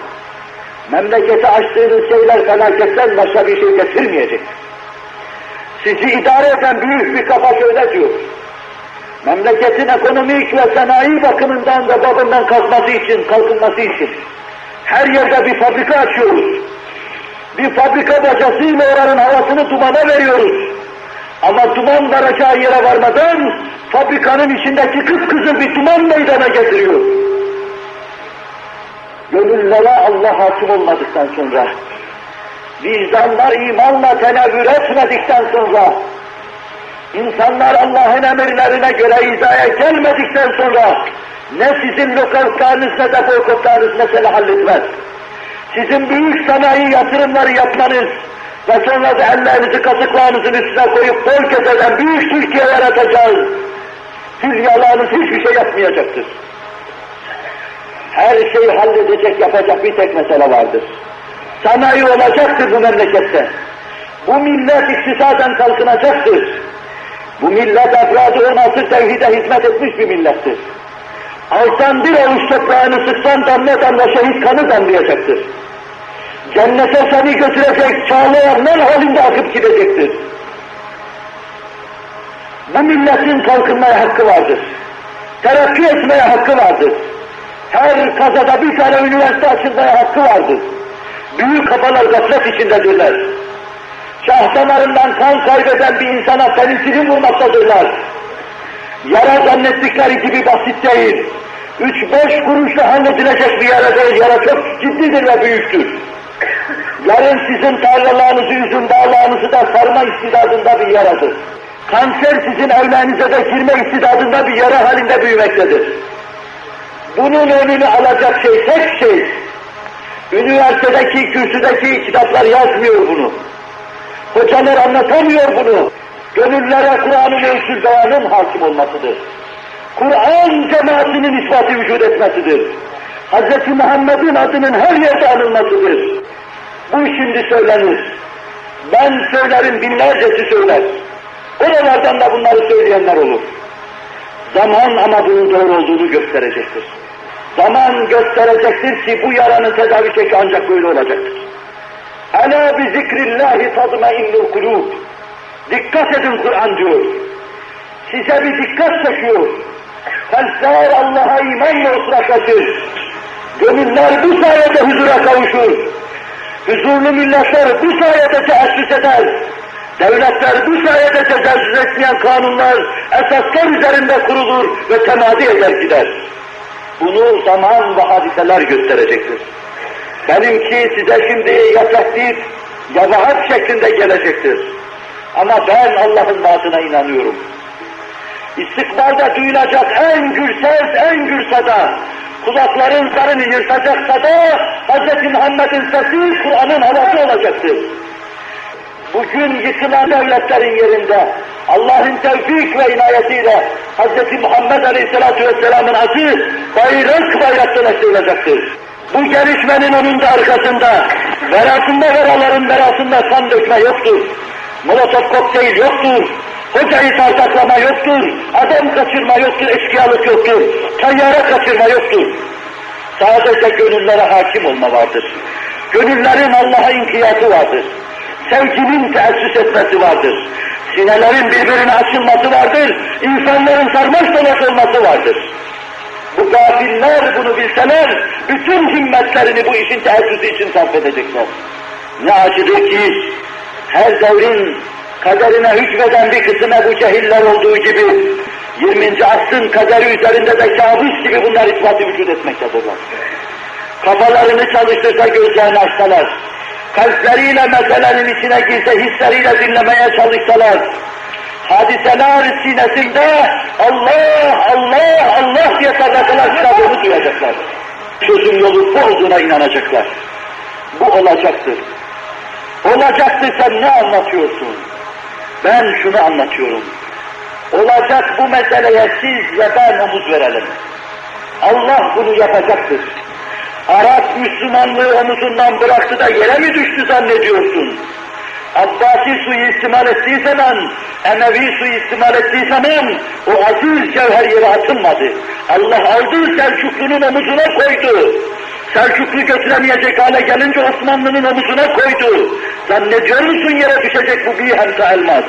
memlekete açtığınız şeyler felaketten başka bir şey getirmeyecek. Sizi idare eden büyük bir kafa şöyle diyor. Memleketin ekonomik ve sanayi bakımından ve babından kalkması için, kalkınması için her yerde bir fabrika açıyoruz. Bir fabrika bacasıyla oranın havasını dumana veriyoruz. Ama duman varacağı yere varmadan fabrikanın içindeki kıpkızıl bir duman meydana getiriyor. Gönüllere Allah hakim olmadıktan sonra, vicdanlar imanla tenevvür etmedikten sonra, insanlar Allah'ın emirlerine göre hizaya gelmedikten sonra, ne sizin lokallarınız ne de boykotlarınız mesele halletmez. Sizin büyük sanayi yatırımları yapmanız ve sonra da ellerinizi kasıklarınızın üstüne koyup bol keseden büyük Türkiye yaratacağız. Hülyalarınız hiçbir şey yapmayacaktır. Her şeyi halledecek, yapacak bir tek mesele vardır. Sanayi olacaktır bu memlekette. Bu millet iktisaden kalkınacaktır. Bu millet efradı on asır tevhide hizmet etmiş bir millettir. Alsan bir avuç toprağını sıksan damla damla şehit kanı damlayacaktır. Cennete seni götürecek çağlayanlar halinde akıp gidecektir. Bu milletin kalkınmaya hakkı vardır. Terakki etmeye hakkı vardır. Her kazada bir tane üniversite açılmaya hakkı vardır. Büyük kafalar gaflet içindedirler. Şah damarından kan kaybeden bir insana penisilin vurmaktadırlar. Yara zannettikleri gibi basit değil. Üç beş kuruşla halledilecek bir yara değil, yara çok ciddidir ve büyüktür. Yarın sizin tarlalarınızı, üzüm dağlarınızı da sarma istidadında bir yaradır. Kanser sizin evlerinize de girme istidadında bir yara halinde büyümektedir. Bunun önünü alacak şey tek şey, üniversitedeki, kürsüdeki kitaplar yazmıyor bunu. Hocalar anlatamıyor bunu. Gönüllere Kur'an'ın ölçül beyanın hakim olmasıdır. Kur'an cemaatinin ispatı vücut etmesidir. Hz. Muhammed'in adının her yerde anılmasıdır. Bu şimdi söylenir. Ben söylerim, binlercesi söyler. Oralardan da bunları söyleyenler olur. Zaman ama bunun doğru olduğunu gösterecektir. Zaman gösterecektir ki bu yaranın tedavi şekli ancak böyle olacaktır. Ala bi zikrillahi tadmainnul kulub. Dikkat edin Kur'an diyor. Size bir dikkat çekiyor. Kalpler Allah'a imanla oturaklaşır. Gönüller bu sayede huzura kavuşur. Huzurlu milletler bu sayede teessüs eder. Devletler bu sayede tecavüz etmeyen kanunlar esaslar üzerinde kurulur ve temadi eder gider. Bunu zaman ve hadiseler gösterecektir. Benimki size şimdi yasaklıyıp yabahat şeklinde gelecektir. Ama ben Allah'ın vaadine inanıyorum. İstikbalde duyulacak en gür ses, en gür sada, kulakların zarını yırtacak sada, Hz. Muhammed'in sesi Kur'an'ın havası olacaktır. Bugün yıkılan devletlerin yerinde Allah'ın tevfik ve inayetiyle Hz. Muhammed Aleyhisselatü Vesselam'ın adı bayrak bayraktan açılacaktır. Bu gelişmenin onun da arkasında, verasında veraların verasında kan dökme yoktur. Molotov kokteyl yoktur. Hocayı tartaklama yoktur. Adam kaçırma yoktur, eşkıyalık yoktur. Tayyare kaçırma yoktur. Sadece gönüllere hakim olma vardır. Gönüllerin Allah'a inkiyatı vardır. Sevginin teessüs etmesi vardır. Sinelerin birbirine açılması vardır. İnsanların sarmaş dolaş vardır. Bu gafiller bunu bilseler, bütün himmetlerini bu işin teessüsü için sarf edecekler. Ne acıdır ki, her devrin kaderine hükmeden bir kısım bu Cehiller olduğu gibi, 20. asrın kaderi üzerinde de kabus gibi bunlar ispatı vücut etmektedirler. Kafalarını çalıştırsa gözlerini açsalar, kalpleriyle meselenin içine girse, hisleriyle dinlemeye çalışsalar, hadiseler sinesinde Allah, Allah, Allah diye sadakalar kitabını duyacaklar. Çözüm yolu bu olduğuna inanacaklar. Bu olacaktır. Olacaktır sen ne anlatıyorsun? Ben şunu anlatıyorum. Olacak bu meseleye siz ve ben omuz verelim. Allah bunu yapacaktır. Arap Müslümanlığı omuzundan bıraktı da yere mi düştü zannediyorsun? Abbasi suistimal ettiği zaman, Emevi suistimal ettiği zaman o aziz cevher yere atılmadı. Allah aldı Selçuklu'nun omuzuna koydu. Selçuklu götüremeyecek hale gelince Osmanlı'nın omuzuna koydu. Zannediyor musun yere düşecek bu bir hemse elmas?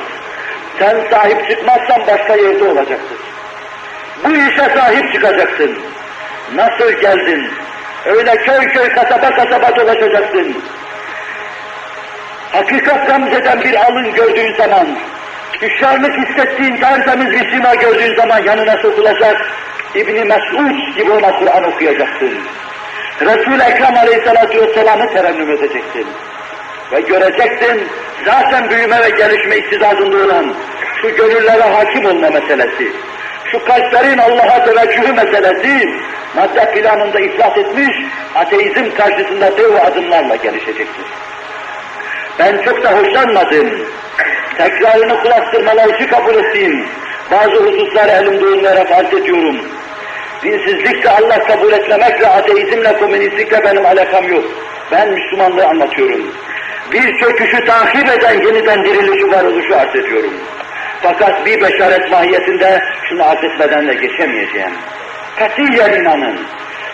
Sen sahip çıkmazsan başka yerde olacaksın. Bu işe sahip çıkacaksın. Nasıl geldin? Öyle köy köy kasaba kasaba dolaşacaksın. Hakikat gamzeden bir alın gördüğün zaman, hüşyarlık hissettiğin tertemiz bir sima gördüğün zaman yanına sokulacak, İbni Mes'ud gibi ona Kur'an okuyacaksın. Resul-i Ekrem Aleyhisselatü Vesselam'ı terennüm edeceksin. Ve göreceksin, zaten büyüme ve gelişme iktidadında olan şu gönüllere hakim olma meselesi, şu kalplerin Allah'a teveccühü meselesi, madde planında iflas etmiş, ateizm karşısında dev adımlarla gelişecektir. Ben çok da hoşlanmadım. Tekrarını kulastırmalar için kabul ettiğim bazı hususları elimde onlara fark ediyorum. Dinsizlikle Allah kabul etmemekle, ateizmle, komünistlikle benim alakam yok. Ben Müslümanlığı anlatıyorum. Bir çöküşü takip eden yeniden dirilişi varoluşu arz ediyorum. Fakat bir beşaret mahiyetinde şunu arz etmeden de geçemeyeceğim. Katiyen inanın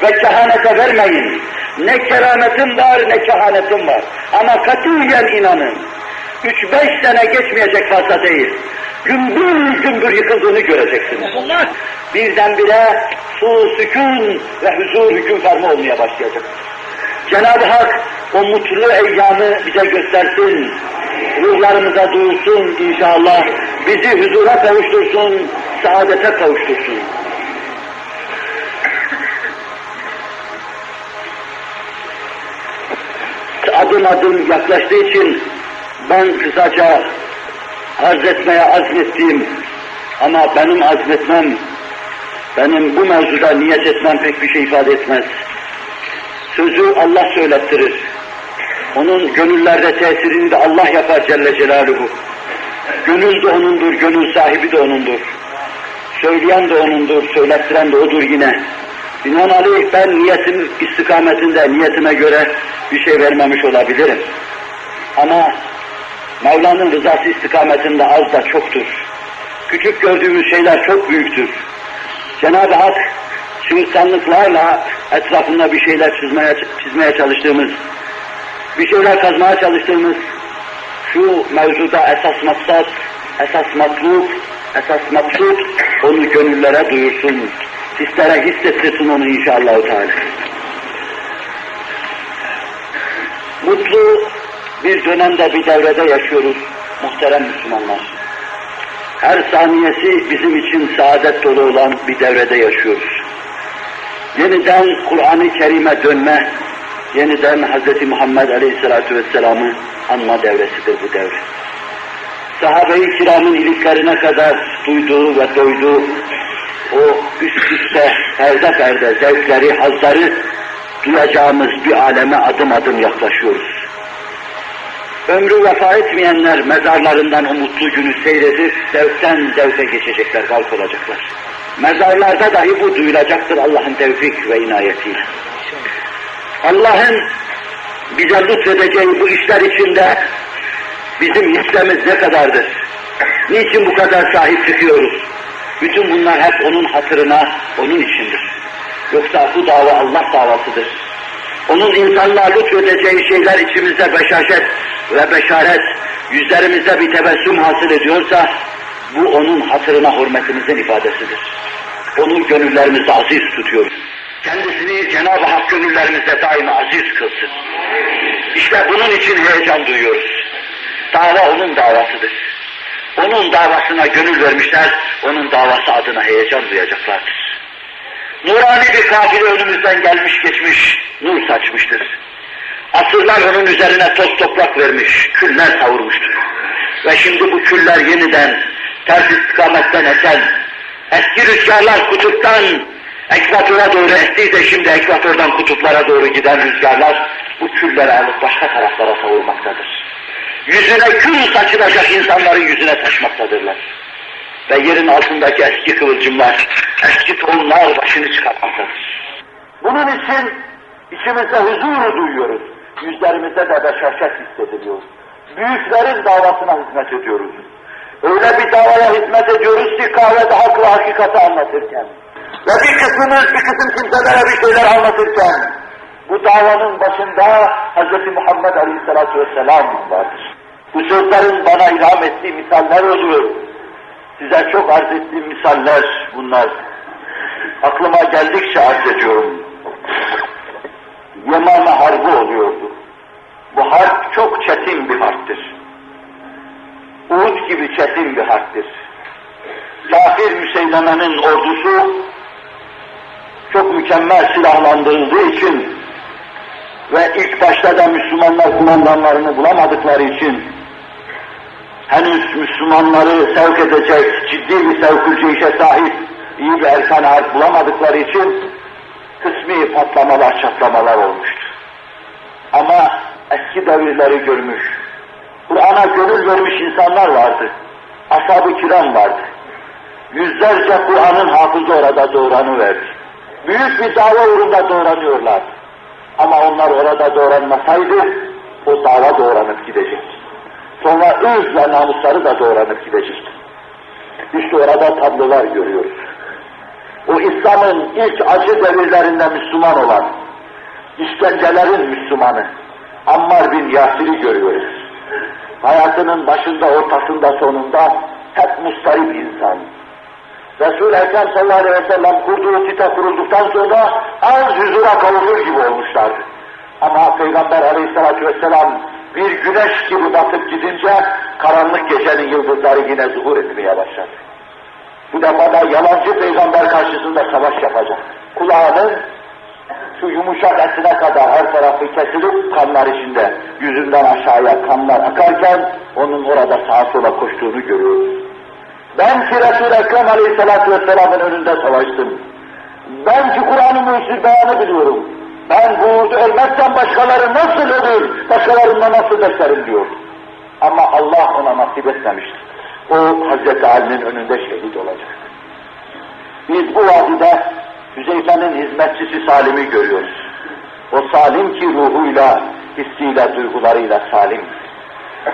ve kehanete vermeyin. Ne kerametim var ne kehanetim var. Ama katiyen inanın. Üç beş sene geçmeyecek fazla değil. Gümbür gümbür yıkıldığını göreceksiniz. Birdenbire su, sükun ve huzur hüküm ferma olmaya başlayacak. Cenab-ı Hak o mutlu eyyamı bize göstersin. Ruhlarımıza duyursun inşallah. Bizi huzura kavuştursun, saadete kavuştursun. adım adım yaklaştığı için ben kısaca arz etmeye azmettiğim ama benim azmetmem, benim bu mevzuda niyet etmem pek bir şey ifade etmez. Sözü Allah söylettirir. Onun gönüllerde tesirini de Allah yapar Celle Celaluhu. Gönül de O'nundur, gönül sahibi de O'nundur. Söyleyen de O'nundur, söylettiren de O'dur yine. Binaenaleyh ben niyetim istikametinde, niyetime göre bir şey vermemiş olabilirim. Ama Mevla'nın rızası istikametinde az da çoktur. Küçük gördüğümüz şeyler çok büyüktür. Cenab-ı Hak çığırtanlıklarla etrafında bir şeyler çizmeye, çizmeye çalıştığımız, bir şeyler kazmaya çalıştığımız şu mevzuda esas maksat, esas matlub, esas maksut onu gönüllere duyursun, hislere hissettirsin onu inşallah. Teala. Mutlu bir dönemde bir devrede yaşıyoruz muhterem Müslümanlar. Her saniyesi bizim için saadet dolu olan bir devrede yaşıyoruz. Yeniden Kur'an-ı Kerim'e dönme, yeniden Hz. Muhammed Aleyhisselatü Vesselam'ı anma devresidir bu devre. Sahabe-i kiramın iliklerine kadar duyduğu ve doyduğu o üst üste perde perde zevkleri, hazları duyacağımız bir aleme adım adım yaklaşıyoruz. Ömrü vefa etmeyenler mezarlarından o mutlu günü seyredip zevkten zevke geçecekler, kalk olacaklar. Mezarlarda dahi bu duyulacaktır Allah'ın tevfik ve inayetiyle. Allah'ın bize lütfedeceği bu işler içinde bizim hissemiz ne kadardır? Niçin bu kadar sahip çıkıyoruz? Bütün bunlar hep onun hatırına, onun içindir. Yoksa bu dava Allah davasıdır. Onun insanlığa lütfedeceği şeyler içimizde beşaşet ve beşaret, yüzlerimizde bir tebessüm hasıl ediyorsa, bu onun hatırına hürmetimizin ifadesidir. Onu gönüllerimizde aziz tutuyor. Kendisini Cenab-ı Hak gönüllerimizde daima aziz kılsın. İşte bunun için heyecan duyuyoruz. Dava onun davasıdır. Onun davasına gönül vermişler, onun davası adına heyecan duyacaklardır. Nurani bir kafile önümüzden gelmiş geçmiş, nur saçmıştır. Asırlar onun üzerine toz toprak vermiş, küller savurmuştur. Ve şimdi bu küller yeniden ters istikametten esen, eski rüzgarlar kutuptan ekvatora doğru estiyse şimdi ekvatordan kutuplara doğru giden rüzgarlar bu külleri alıp başka taraflara savurmaktadır. Yüzüne kül saçılacak insanların yüzüne taşmaktadırlar ve yerin altındaki eski kıvılcımlar, eski tohumlar başını çıkartmaktadır. Bunun için içimizde huzuru duyuyoruz. Yüzlerimizde de beşerşet hissediliyor. Büyüklerin davasına hizmet ediyoruz. Öyle bir davaya hizmet ediyoruz ki kahvede hak ve hakikati anlatırken ve bir kısmımız bir kısım kimselere bir şeyler anlatırken bu davanın başında Hz. Muhammed Aleyhisselatü Vesselam vardır. Bu sözlerin bana ilham ettiği misaller oluyor. Size çok arz ettiğim misaller bunlar. Aklıma geldikçe arz ediyorum. Yemame harbi oluyordu. Bu harp çok çetin bir harptir. Uğut gibi çetin bir harptir. Kafir Müseyleme'nin ordusu çok mükemmel silahlandırıldığı için ve ilk başta da Müslümanlar kumandanlarını bulamadıkları için henüz Müslümanları sevk edecek ciddi bir sevkulcu işe sahip iyi bir erkan harp bulamadıkları için kısmi patlamalar, çatlamalar olmuştu. Ama eski devirleri görmüş, Kur'an'a gönül vermiş insanlar vardı. Ashab-ı kiram vardı. Yüzlerce Kur'an'ın hafızı orada doğranı verdi. Büyük bir dava uğrunda doğranıyorlardı. Ama onlar orada doğranmasaydı, o dava doğranıp gidecekti. Sonra ırz ve namusları da doğranıp gidecekti. İşte orada tablolar görüyoruz. O İslam'ın ilk acı devirlerinde Müslüman olan, işkencelerin Müslümanı, Ammar bin Yasir'i görüyoruz. Hayatının başında, ortasında, sonunda hep mustarip insan. Resul-i Ekrem sallallahu aleyhi ve sellem kurduğu site kurulduktan sonra az huzura kavuşur gibi olmuşlardı. Ama Peygamber aleyhissalatü vesselam bir güneş gibi batıp gidince karanlık gecenin yıldızları yine zuhur etmeye başladı. Bu defa da yalancı peygamber karşısında savaş yapacak. Kulağının şu yumuşak etine kadar her tarafı kesilip kanlar içinde yüzünden aşağıya kanlar akarken onun orada sağa sola koştuğunu görüyoruz. Ben ki Resul-i Ekrem Aleyhisselatü Vesselam'ın önünde savaştım. Ben ki Kur'an-ı Mucizir beyanı biliyorum. Ben bu uğurda ölmezsem başkaları nasıl ölür, başkalarından nasıl beklerim diyor. Ama Allah ona nasip etmemişti. O Hazreti Ali'nin önünde şehit olacak. Biz bu vadide Hüzeyfe'nin hizmetçisi Salim'i görüyoruz. O Salim ki ruhuyla, hissiyle, duygularıyla Salim.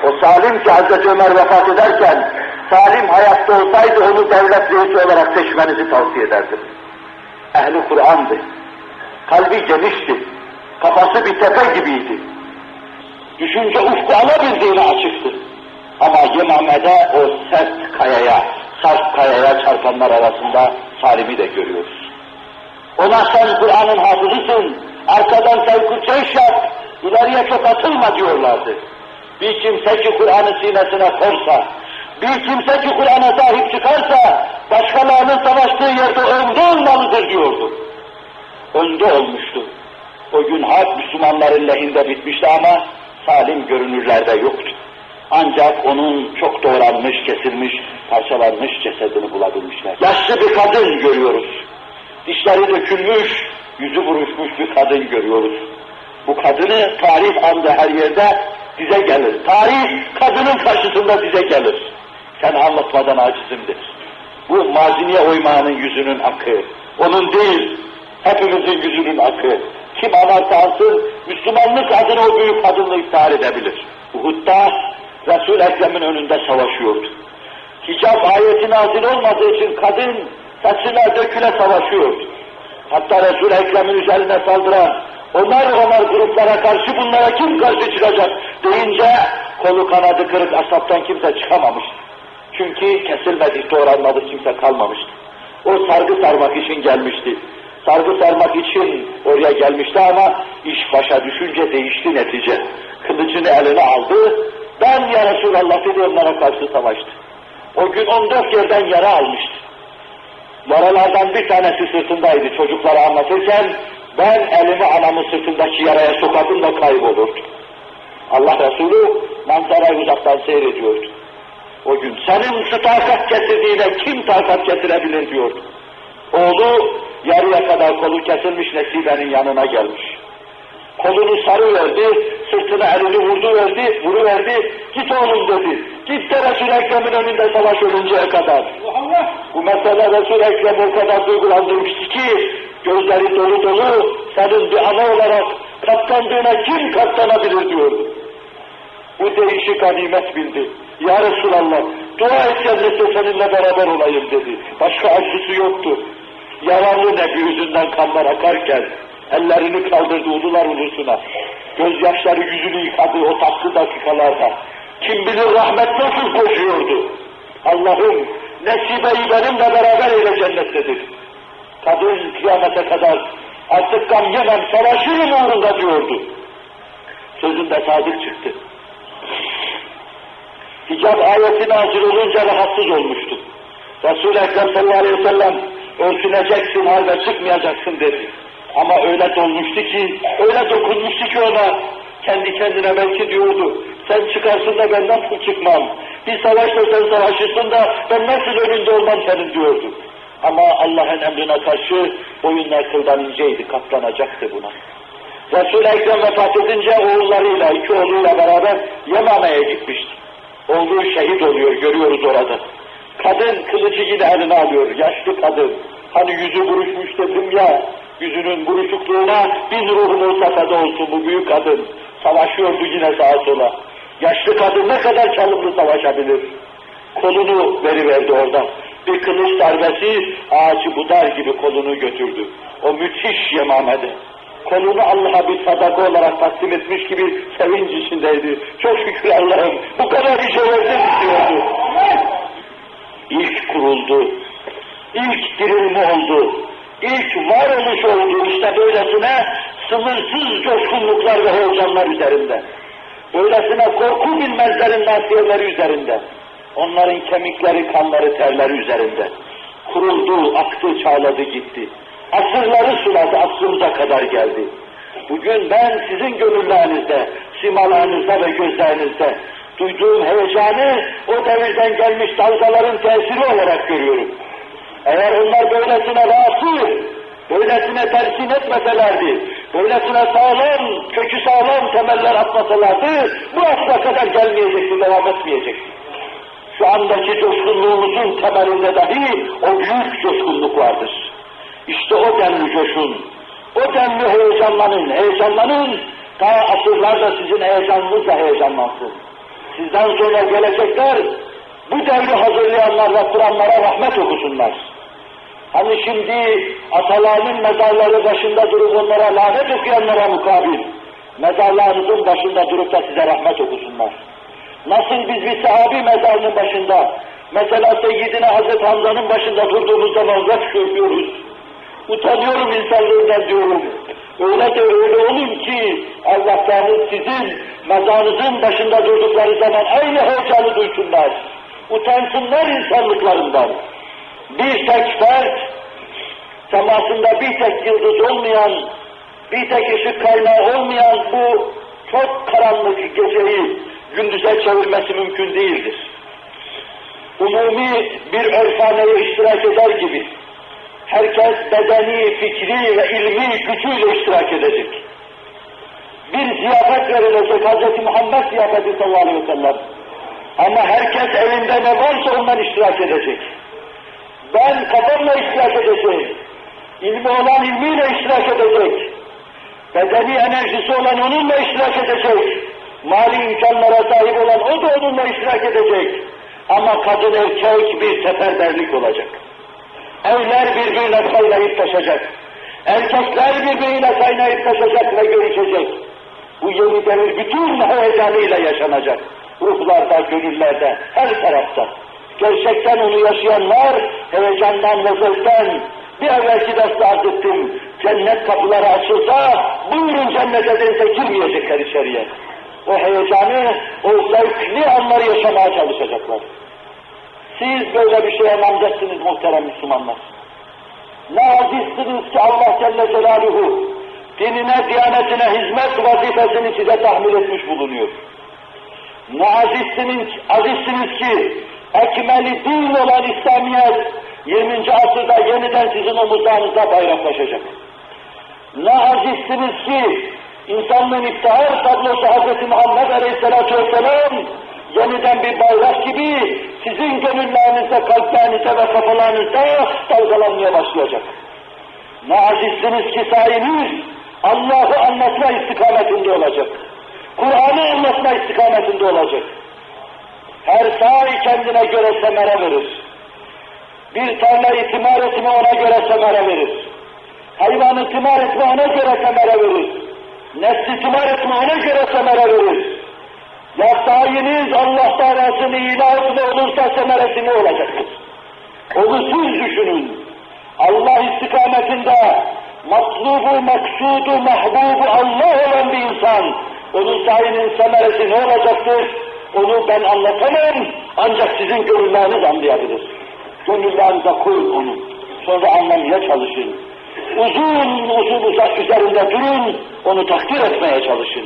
O Salim ki Hazreti Ömer vefat ederken Salim hayatta olsaydı onu devlet reisi olarak seçmenizi tavsiye ederdim. Ehli Kur'an'dı. Kalbi genişti. Kafası bir tepe gibiydi. Düşünce ufku alabildiğine açıktı. Ama Yemame'de o sert kayaya, sert kayaya çarpanlar arasında Salim'i de görüyoruz. Ona sen Kur'an'ın hafızısın, arkadan sevku çeş yap, ileriye çok atılma diyorlardı. Bir kimse ki Kur'an'ı sinesine korsa, bir kimse ki Kur'an'a sahip çıkarsa, başkalarının savaştığı yerde önde olmalıdır diyordu. Önde olmuştu. O gün harp Müslümanların lehinde bitmişti ama salim görünürlerde yoktu. Ancak onun çok doğranmış, kesilmiş, parçalanmış cesedini bulabilmişler. Yaşlı bir kadın görüyoruz. Dişleri dökülmüş, yüzü buruşmuş bir kadın görüyoruz. Bu kadını tarih anda her yerde dize gelir. Tarih kadının karşısında dize gelir. Sen anlatmadan acizimdir. Bu maziniye uymanın yüzünün akı. Onun değil, hepimizin yüzünün akı. Kim anarsa ansın, Müslümanlık adına o büyük kadınla iftihar edebilir. Uhud'da Resul-i Ekrem'in önünde savaşıyordu. Hicab ayeti nazil olmadığı için kadın saçına döküle savaşıyordu. Hatta Resul-i Ekrem'in üzerine saldıran onlar onlar gruplara karşı bunlara kim karşı çıkacak deyince kolu kanadı kırık asaptan kimse çıkamamıştı. Çünkü kesilmedik, doğranmadık kimse kalmamıştı. O sargı sarmak için gelmişti. Sargı sarmak için oraya gelmişti ama iş başa düşünce değişti netice. Kılıcını eline aldı, ben ya Resulallah dedi onlara karşı savaştı. O gün 14 yerden yara almıştı. Yaralardan bir tanesi sırtındaydı çocuklara anlatırken, ben elimi anamın sırtındaki yaraya sokardım da kaybolurdu. Allah Resulü manzarayı uzaktan seyrediyordu. O gün senin şu takat getirdiğine kim takat getirebilir diyordu. Oğlu yarıya kadar kolu kesilmiş Nesibe'nin yanına gelmiş. Kolunu sarı verdi, sırtına elini vurdu verdi, vuru verdi. Git oğlum dedi. Git de Resul-i Ekrem'in önünde savaş ölünceye kadar. Allah! Bu mesele Resul-i Ekrem o kadar duygulandırmıştı ki gözleri dolu dolu senin bir ana olarak katlandığına kim katlanabilir diyordu. Bu değişi ganimet bildi. Ya Resulallah, dua et cennette seninle beraber olayım dedi. Başka acısı yoktu. Yaralı Nebi yüzünden kanlar akarken, ellerini kaldırdı ulular ulusuna. Gözyaşları yüzünü yıkadı o tatlı dakikalarda. Kim bilir rahmet nasıl koşuyordu. Allah'ım nesibeyi benimle beraber eyle cennettedir. Kadın kıyamete kadar artık gam yemem savaşırım uğrunda diyordu. Sözünde sadık çıktı. Hicab ayeti nazil olunca rahatsız olmuştu. Resul-i Ekrem sallallahu aleyhi ve sellem örtüneceksin halde çıkmayacaksın dedi. Ama öyle dolmuştu ki, öyle dokunmuştu ki ona, kendi kendine belki diyordu, sen çıkarsın da ben nasıl çıkmam, bir savaşta sen savaşırsın da ben nasıl önünde olmam senin diyordu. Ama Allah'ın emrine karşı boyunlar kıldan inceydi, katlanacaktı buna. Resul-i Ekrem vefat edince oğullarıyla, iki oğluyla beraber Yemame'ye gitmişti. Oğlu şehit oluyor, görüyoruz orada. Kadın kılıcı yine eline alıyor, yaşlı kadın. Hani yüzü buruşmuş dedim ya, yüzünün buruşukluğuna bin ruhum olsa feda olsun bu büyük kadın. Savaşıyordu yine sağa sola. Yaşlı kadın ne kadar çalımlı savaşabilir? Kolunu veriverdi orada. Bir kılıç darbesi ağacı budar gibi kolunu götürdü. O müthiş yemamede. Kolunu Allah'a bir sadaka olarak takdim etmiş gibi sevinç içindeydi. Çok şükür Allah'ım bu kadar bir şey verdin diyordu. İlk kuruldu. İlk dirilme oldu. İlk varoluş oldu. İşte böylesine sınırsız coşkunluklar ve heyecanlar üzerinde. Böylesine korku bilmezlerin nasiyeleri üzerinde. Onların kemikleri, kanları, terleri üzerinde. Kuruldu, aktı, çağladı, gitti. Asırları suladı, asrımıza kadar geldi. Bugün ben sizin gönüllerinizde, simalarınızda ve gözlerinizde duyduğum heyecanı o devirden gelmiş dalgaların tesiri olarak görüyorum. Eğer onlar böylesine rahatsız, böylesine terkin etmeselerdi, böylesine sağlam, kökü sağlam temeller atmasalardı, bu asla kadar gelmeyecekti, devam etmeyecekti. Şu andaki coşkunluğumuzun temelinde dahi o büyük coşkunluk vardır. İşte o denli coşun, o denli heyecanlanın, heyecanlanın, ta asırlarda sizin heyecanınızla heyecanlansın. Sizden sonra gelecekler, bu devri hazırlayanlar ve Kur'anlara rahmet okusunlar. Hani şimdi atalarının mezarları başında durup onlara lanet okuyanlara mukabil, mezarlarınızın başında durup da size rahmet okusunlar. Nasıl biz bir sahabi mezarının başında, mesela Seyyidine Hazreti Hamza'nın başında durduğumuz zaman vefş görüyoruz. Utanıyorum insanlığından diyorum. Öyle de öyle olun ki Allah'tanız sizin mezarınızın başında durdukları zaman aynı heyecanı duysunlar. Utansınlar insanlıklarından. Bir tek fert, semasında bir tek yıldız olmayan, bir tek ışık kaynağı olmayan bu çok karanlık geceyi gündüze çevirmesi mümkün değildir. Umumi bir örfaneye iştirak eder gibi, herkes bedeni, fikri ve ilmi gücüyle iştirak edecek. Bir ziyafet verilecek Hz. Muhammed ziyafeti sallallahu aleyhi ve sellem. Ama herkes elinde ne varsa ondan iştirak edecek. Ben kafamla iştirak edeceğim. İlmi olan ilmiyle iştirak edecek. Bedeni enerjisi olan onunla iştirak edecek. Mali imkanlara sahip olan o da onunla iştirak edecek. Ama kadın erkek bir seferberlik olacak. Evler birbirine kaynayıp taşacak. Erkekler birbirine kaynayıp taşacak ve görüşecek. Bu yeni devir bütün heyecanıyla yaşanacak. Ruhlarda, gönüllerde, her tarafta. Gerçekten onu yaşayanlar heyecandan ve zevkten bir evvelki derste arz. Cennet kapıları açılsa buyurun cennete dense girmeyecekler içeriye. O heyecanı, o zevkli anları yaşamaya çalışacaklar. Siz böyle bir şeye namzetsiniz muhterem Müslümanlar. Ne azizsiniz ki Allah Celle Celaluhu dinine, diyanetine hizmet vazifesini size tahmil etmiş bulunuyor. Ne azizsiniz, azizsiniz ki ekmeli din olan İslamiyet 20. asırda yeniden sizin omuzlarınızda bayraklaşacak. Ne azizsiniz ki insanlığın iftihar tablosu Hz. Muhammed Aleyhisselatü Vesselam yeniden bir bayrak gibi sizin gönüllerinizde, kalplerinizde ve kafalarınızda dalgalanmaya başlayacak. Ne azizsiniz ki sayeniz Allah'ı anlatma istikametinde olacak. Kur'an'ı anlatma istikametinde olacak. Her sahi kendine göre semere verir. Bir tarlayı timar etme ona göre semere verir. Hayvanı timar etme ona göre semere verir. Nesli timar etme ona göre semere verir. Ya sayiniz Allah davasını ilah etme olursa semeresi ne olacaktır? Onu siz düşünün. Allah istikametinde matlubu, maksudu, mahbubu Allah olan bir insan, onun sahinin semeresi ne olacaktır? Onu ben anlatamam, ancak sizin gönülleriniz anlayabilir. Gönüllerinize koyun onu, sonra anlamaya çalışın. Uzun uzun uzak üzerinde durun, onu takdir etmeye çalışın.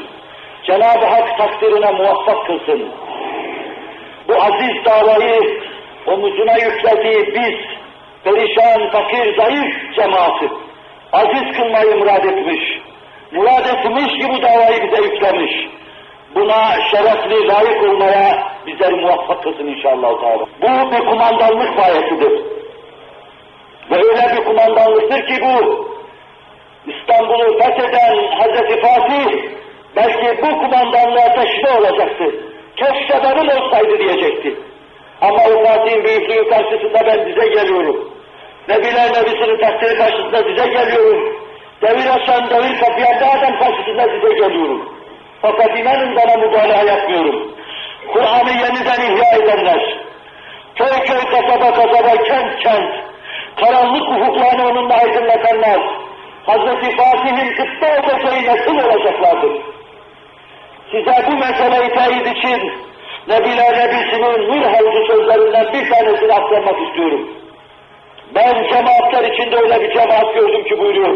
Cenab-ı Hak takdirine muvaffak kılsın. Bu aziz davayı omuzuna yüklediği biz, perişan, fakir, zayıf cemaati, aziz kılmayı murad etmiş. Murad etmiş ki bu davayı bize yüklemiş. Buna şerefli, layık olmaya bizleri muvaffak kılsın inşallah. Bu bir kumandanlık gayesidir. Ve öyle bir kumandanlıktır ki bu, İstanbul'u fetheden Hazreti Fatih, belki bu kumandanlığa teşne olacaktı. Keşke benim olsaydı diyecekti. Ama o Fatih'in büyüklüğü karşısında ben dize geliyorum. Nebiler Nebisi'nin takdiri karşısında dize geliyorum. Devir açan, devir kapayan bir adam karşısında dize geliyorum. Fakat inanın bana mübalağa yapmıyorum. Kur'an'ı yeniden ihya edenler, köy köy, kasaba kasaba, kent kent, karanlık ufuklarını onunla aydınlatanlar, Hazreti Fatih'in kıtta edeceği nasıl olacaklardır? Size bu meseleyi teyit için Nebiler Nebisi'nin nur havlu sözlerinden bir tanesini aktarmak istiyorum. Ben cemaatler içinde öyle bir cemaat gördüm ki buyuruyor.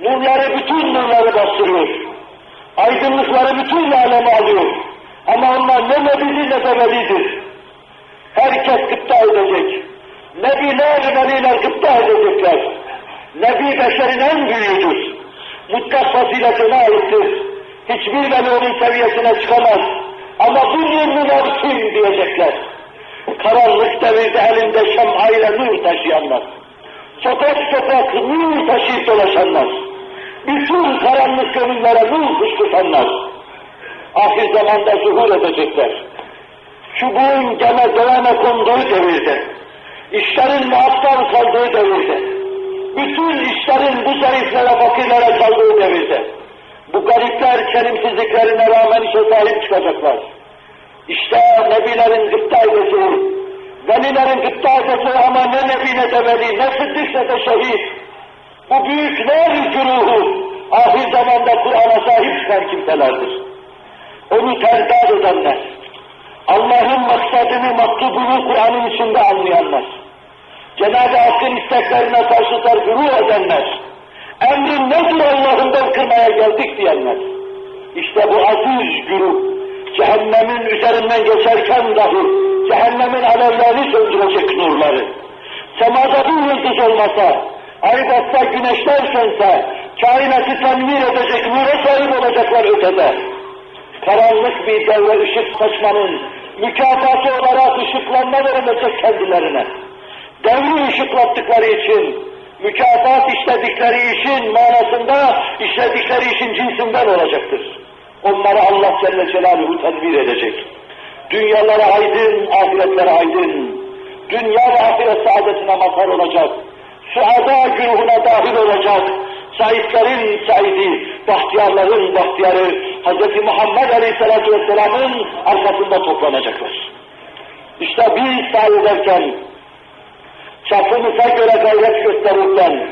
Nurları bütün nurları bastırıyor. Aydınlıkları bütün aleme alıyor. Ama onlar ne nebisi ne de velidir. Herkes gıpta edecek. Nebiler, veliler gıpta edecekler. Nebi beşerin en büyüğüdür. Mutlak faziletine aittir. Hiçbir veli onun seviyesine çıkamaz. Ama bu nurlular kim diyecekler. Karanlık devirde elinde şem'a ile nur taşıyanlar. Sokak sokak nur taşıyıp dolaşanlar. Bütün karanlık gönüllere nur fışkırtanlar. Ahir zamanda zuhur edecekler. Çubuğun gene devame konduğu devirde, işlerin muhaftan kaldığı devirde, bütün işlerin bu zayıflara, fakirlere kaldığı devirde, bu garipler kelimsizliklerine rağmen işe sahip çıkacaklar. İşte nebilerin gıpta edeceği, velilerin gıpta edeceği ama ne nebi ne de veli, ne sıddık ne de şehit. Bu büyükler güruhu ahir zamanda Kur'an'a sahip çıkan kimselerdir. Onu terdad edenler, Allah'ın maksadını, maktubunu Kur'an'ın içinde anlayanlar, Cenab-ı Hakk'ın isteklerine karşı tercüruh edenler, emrin nedir Allah'ından kırmaya geldik diyenler. İşte bu aziz güruh, cehennemin üzerinden geçerken dahi, cehennemin alevlerini söndürecek nurları. Semada bir yıldız olmasa, ay batsa güneşler sönse, kainatı tenvir edecek nura sahip olacaklar ötede. Karanlık bir devre ışık saçmanın mükafatı olarak ışıklanma verilecek kendilerine. Devri ışıklattıkları için, mükafat işledikleri işin manasında, işledikleri işin cinsinden olacaktır. Onları Allah Celle Celaluhu tedbir edecek. Dünyalara aydın, ahiretlere aydın. Dünya ve ahiret saadetine mazhar olacak. Suada güruhuna dahil olacak. Saitlerin saidi, bahtiyarların bahtiyarı, Hz. Muhammed Aleyhisselatü Vesselam'ın arkasında toplanacaklar. İşte biz sahi ederken, çapımıza göre gayret gösterirken,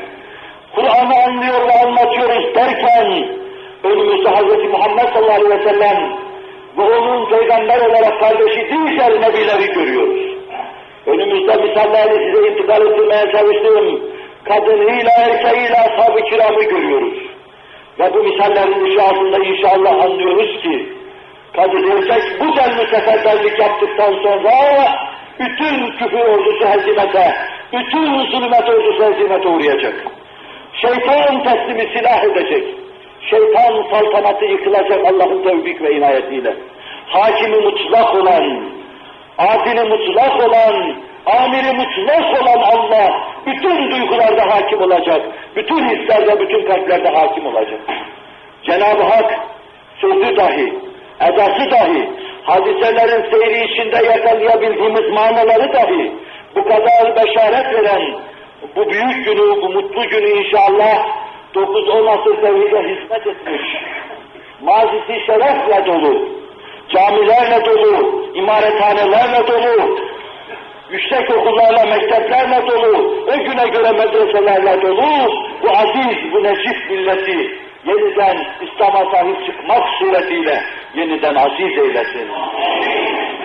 Kur'an'ı anlıyor ve anlatıyoruz derken, önümüzde Hz. Muhammed sallallahu aleyhi ve sellem ve onun peygamber olarak kardeşi diğer nebileri görüyoruz. Önümüzde misallerini size intikal ettirmeye çalıştığım kadınıyla erkeğiyle ashab-ı kiramı görüyoruz. Ve bu misallerin ışığında inşallah anlıyoruz ki kadın erkek bu denli seferberlik yaptıktan sonra bütün küfür ordusu hezimete, bütün zulümet ordusu hezimete uğrayacak. Şeytan teslimi silah edecek. Şeytan saltanatı yıkılacak Allah'ın tevfik ve inayetiyle. Hakimi mutlak olan, adili mutlak olan, amiri mutlak olan Allah, bütün duygularda hakim olacak, bütün hislerde, bütün kalplerde hakim olacak. Cenab-ı Hak sözü dahi, edası dahi, hadiselerin seyri içinde yakalayabildiğimiz manaları dahi, bu kadar beşaret veren bu büyük günü, bu mutlu günü inşallah 9-10 asır tevhide hizmet etmiş, mazisi şerefle dolu, camilerle dolu, imarethanelerle dolu, yüksek okullarla, mekteplerle dolu, o güne göre medreselerle dolu, bu aziz, bu necip milleti yeniden İslam'a sahip çıkmak suretiyle yeniden aziz eylesin.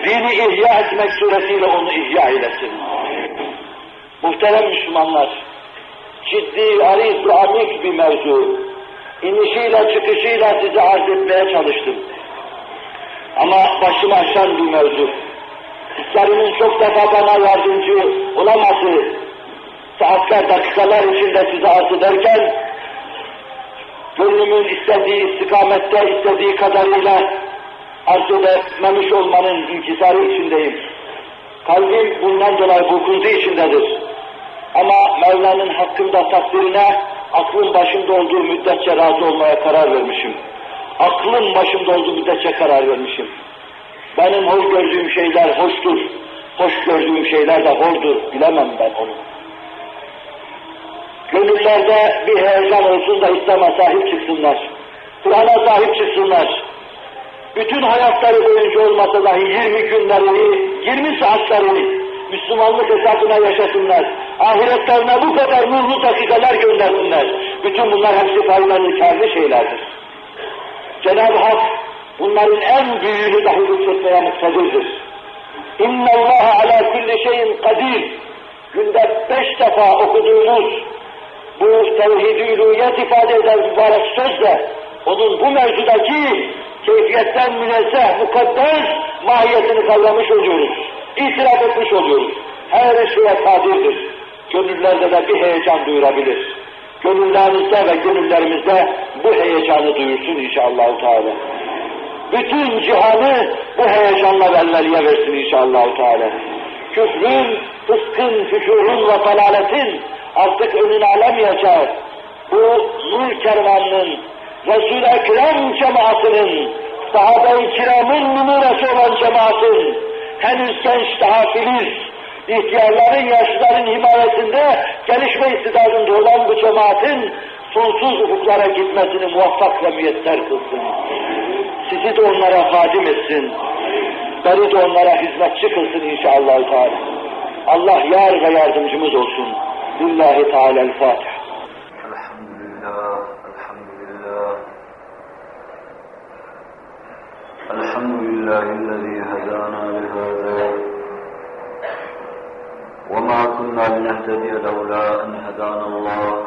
Dini ihya etmek suretiyle onu ihya eylesin. Muhterem Müslümanlar, ciddi, ariz ve amik bir mevzu. İnişiyle çıkışıyla size arz etmeye çalıştım. Ama başımı aşan bir mevzu. İslam'ın çok defa bana yardımcı olamadığı saatler, dakikalar içinde size arz ederken gönlümün istediği istikamette, istediği kadarıyla arz etmemiş olmanın inkisarı içindeyim. Kalbim bundan dolayı burkuntu içindedir. Ama Mevla'nın hakkında takdirine aklım başımda olduğu müddetçe razı olmaya karar vermişim. Aklım başımda olduğu müddetçe karar vermişim. Benim hoş gördüğüm şeyler hoştur, hoş gördüğüm şeyler de hordur, bilemem ben onu. Gönüllerde bir heyecan olsun da İslam'a sahip çıksınlar. Kur'an'a sahip çıksınlar. Bütün hayatları boyunca olmasa dahi 20 günlerini, 20 saatlerini Müslümanlık hesabına yaşasınlar. Ahiretlerine bu kadar nurlu dakikalar göndersinler. Bütün bunlar hepsi faydalı, kârlı şeylerdir. Cenab-ı Hak bunların en büyüğünü dahi lütfetmeye muktedirdir. İnna Allah ala kulli şeyin kadir. Günde beş defa okuduğumuz bu tevhid-i ifade eden mübarek sözle onun bu mevzudaki keyfiyetten münezzeh, mukaddes mahiyetini kavramış oluyoruz. İtiraf etmiş oluyoruz. Her şeye kadirdir. Gönüllerde de bir heyecan duyurabilir. Gönüllerinizde ve gönüllerimizde bu heyecanı duyursun inşallah. Teala. Bütün cihanı bu heyecanla velveliye versin inşallah. Teala. Küfrün, fıskın, füşurun ve dalaletin artık önünü alameyeceği bu nur kervanının, Resul-i Ekrem cemaatinin, sahabe-i kiramın numarası olan cemaatin, henüz genç daha filiz, ihtiyarların, yaşlıların himayesinde gelişme istidadında olan bu cemaatin sonsuz ufuklara gitmesini muvaffak ve müyesser kılsın Sizi de onlara hadim etsin. Beni de onlara hizmetçi kılsın inşallah. Teala. Allah yar ve yardımcımız olsun. Lillahi Teala'l-Fatiha. Elhamdülillah, elhamdülillah. Elhamdülillahillezî hedâna lihâzâ. وما كنا لنهتدي لولا أن هدانا الله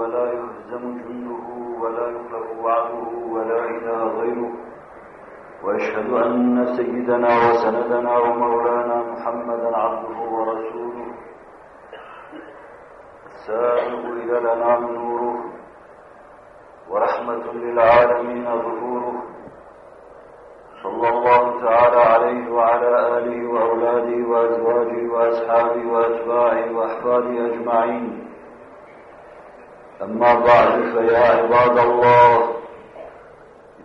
ولا يهزم جنده ولا يخلف وعده ولا إله غيره. وأشهد أن سيدنا وسندنا ومولانا محمدا عبده ورسوله. السابق إلى الأنام نوره. ورحمة للعالمين ظهوره صلى الله تعالى عليه وعلى آله وأولاده وأزواجه وأصحابه وأتباعه وأحفاده أجمعين. أما بعد فيا عباد الله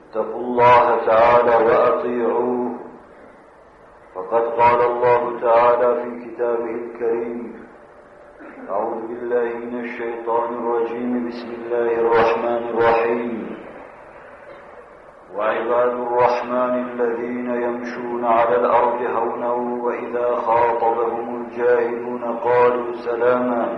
اتقوا الله تعالى وأطيعوه. فقد قال الله تعالى في كتابه الكريم أعوذ بالله من الشيطان الرجيم. بسم الله الرحمن الرحيم. وعباد الرحمن الذين يمشون على الأرض هونا وإذا خاطبهم الجاهلون قالوا سلاما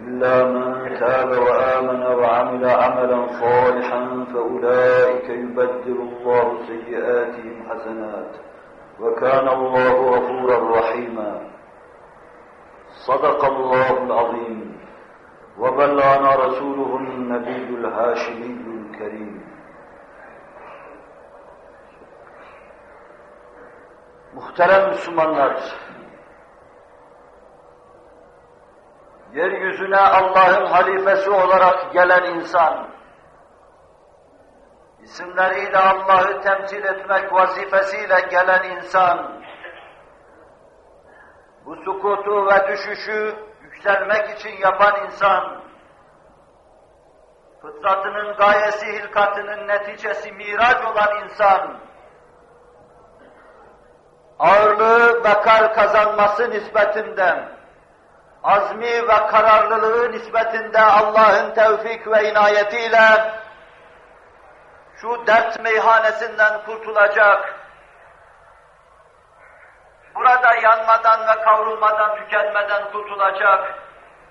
إلا من تاب وآمن وعمل عملا صالحا فأولئك يبدل الله سيئاتهم حسنات وكان الله غفورا رحيما. صدق الله العظيم. وبلغنا رسوله النبي الهاشمي الكريم. Muhterem Müslümanlar, yeryüzüne Allah'ın halifesi olarak gelen insan, isimleriyle Allah'ı temsil etmek vazifesiyle gelen insan, bu sukutu ve düşüşü yükselmek için yapan insan, fıtratının gayesi, hilkatının neticesi miraç olan insan, ağırlığı bekar kazanması nispetinden, azmi ve kararlılığı nispetinde Allah'ın tevfik ve inayetiyle şu dert meyhanesinden kurtulacak, burada yanmadan ve kavrulmadan, tükenmeden kurtulacak,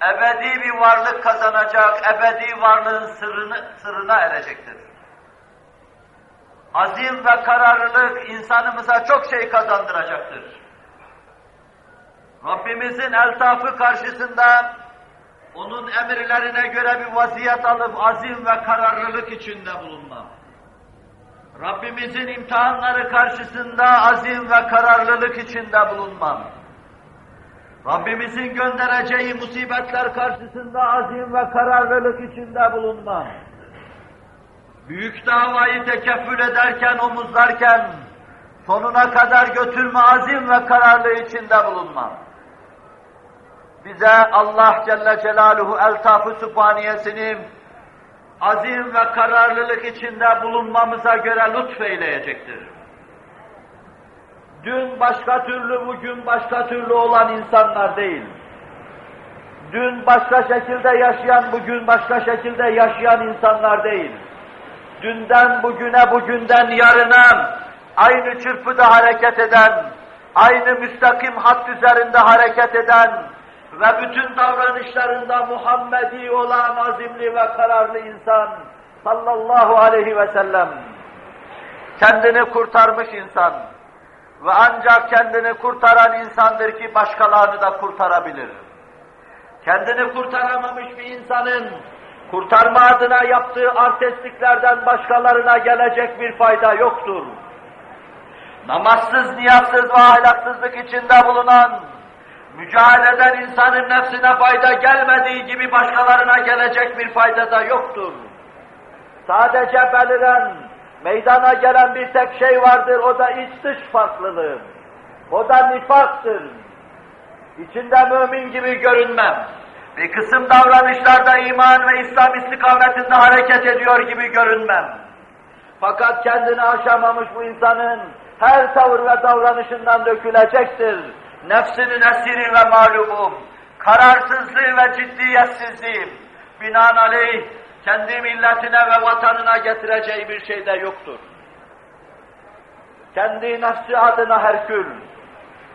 ebedi bir varlık kazanacak, ebedi varlığın sırrını, sırrına erecektir. Azim ve kararlılık insanımıza çok şey kazandıracaktır. Rabbimizin eltafı karşısında onun emirlerine göre bir vaziyet alıp azim ve kararlılık içinde bulunmam. Rabbimizin imtihanları karşısında azim ve kararlılık içinde bulunmam. Rabbimizin göndereceği musibetler karşısında azim ve kararlılık içinde bulunmam. Büyük davayı tekeffül ederken, omuzlarken, sonuna kadar götürme azim ve kararlı içinde bulunmam. Bize Allah Celle Celaluhu eltafı sübhaniyesini azim ve kararlılık içinde bulunmamıza göre lütfeyleyecektir. Dün başka türlü, bugün başka türlü olan insanlar değil. Dün başka şekilde yaşayan, bugün başka şekilde yaşayan insanlar değil. Dünden bugüne, bugünden yarına aynı çırpıda hareket eden, aynı müstakim hat üzerinde hareket eden ve bütün davranışlarında Muhammedi olan azimli ve kararlı insan sallallahu aleyhi ve sellem kendini kurtarmış insan ve ancak kendini kurtaran insandır ki başkalarını da kurtarabilir. Kendini kurtaramamış bir insanın kurtarma adına yaptığı artistliklerden başkalarına gelecek bir fayda yoktur. Namazsız, niyazsız ve ahlaksızlık içinde bulunan, mücadele eden insanın nefsine fayda gelmediği gibi başkalarına gelecek bir fayda da yoktur. Sadece beliren, meydana gelen bir tek şey vardır, o da iç dış farklılığı. O da nifaktır. İçinde mümin gibi görünmem. Bir kısım davranışlarda iman ve İslam istikametinde hareket ediyor gibi görünmem. Fakat kendini aşamamış bu insanın her tavır ve davranışından dökülecektir. Nefsinin esiri ve mağlubum, kararsızlığı ve ciddiyetsizliği, binaenaleyh kendi milletine ve vatanına getireceği bir şey de yoktur. Kendi nefsi adına Herkül,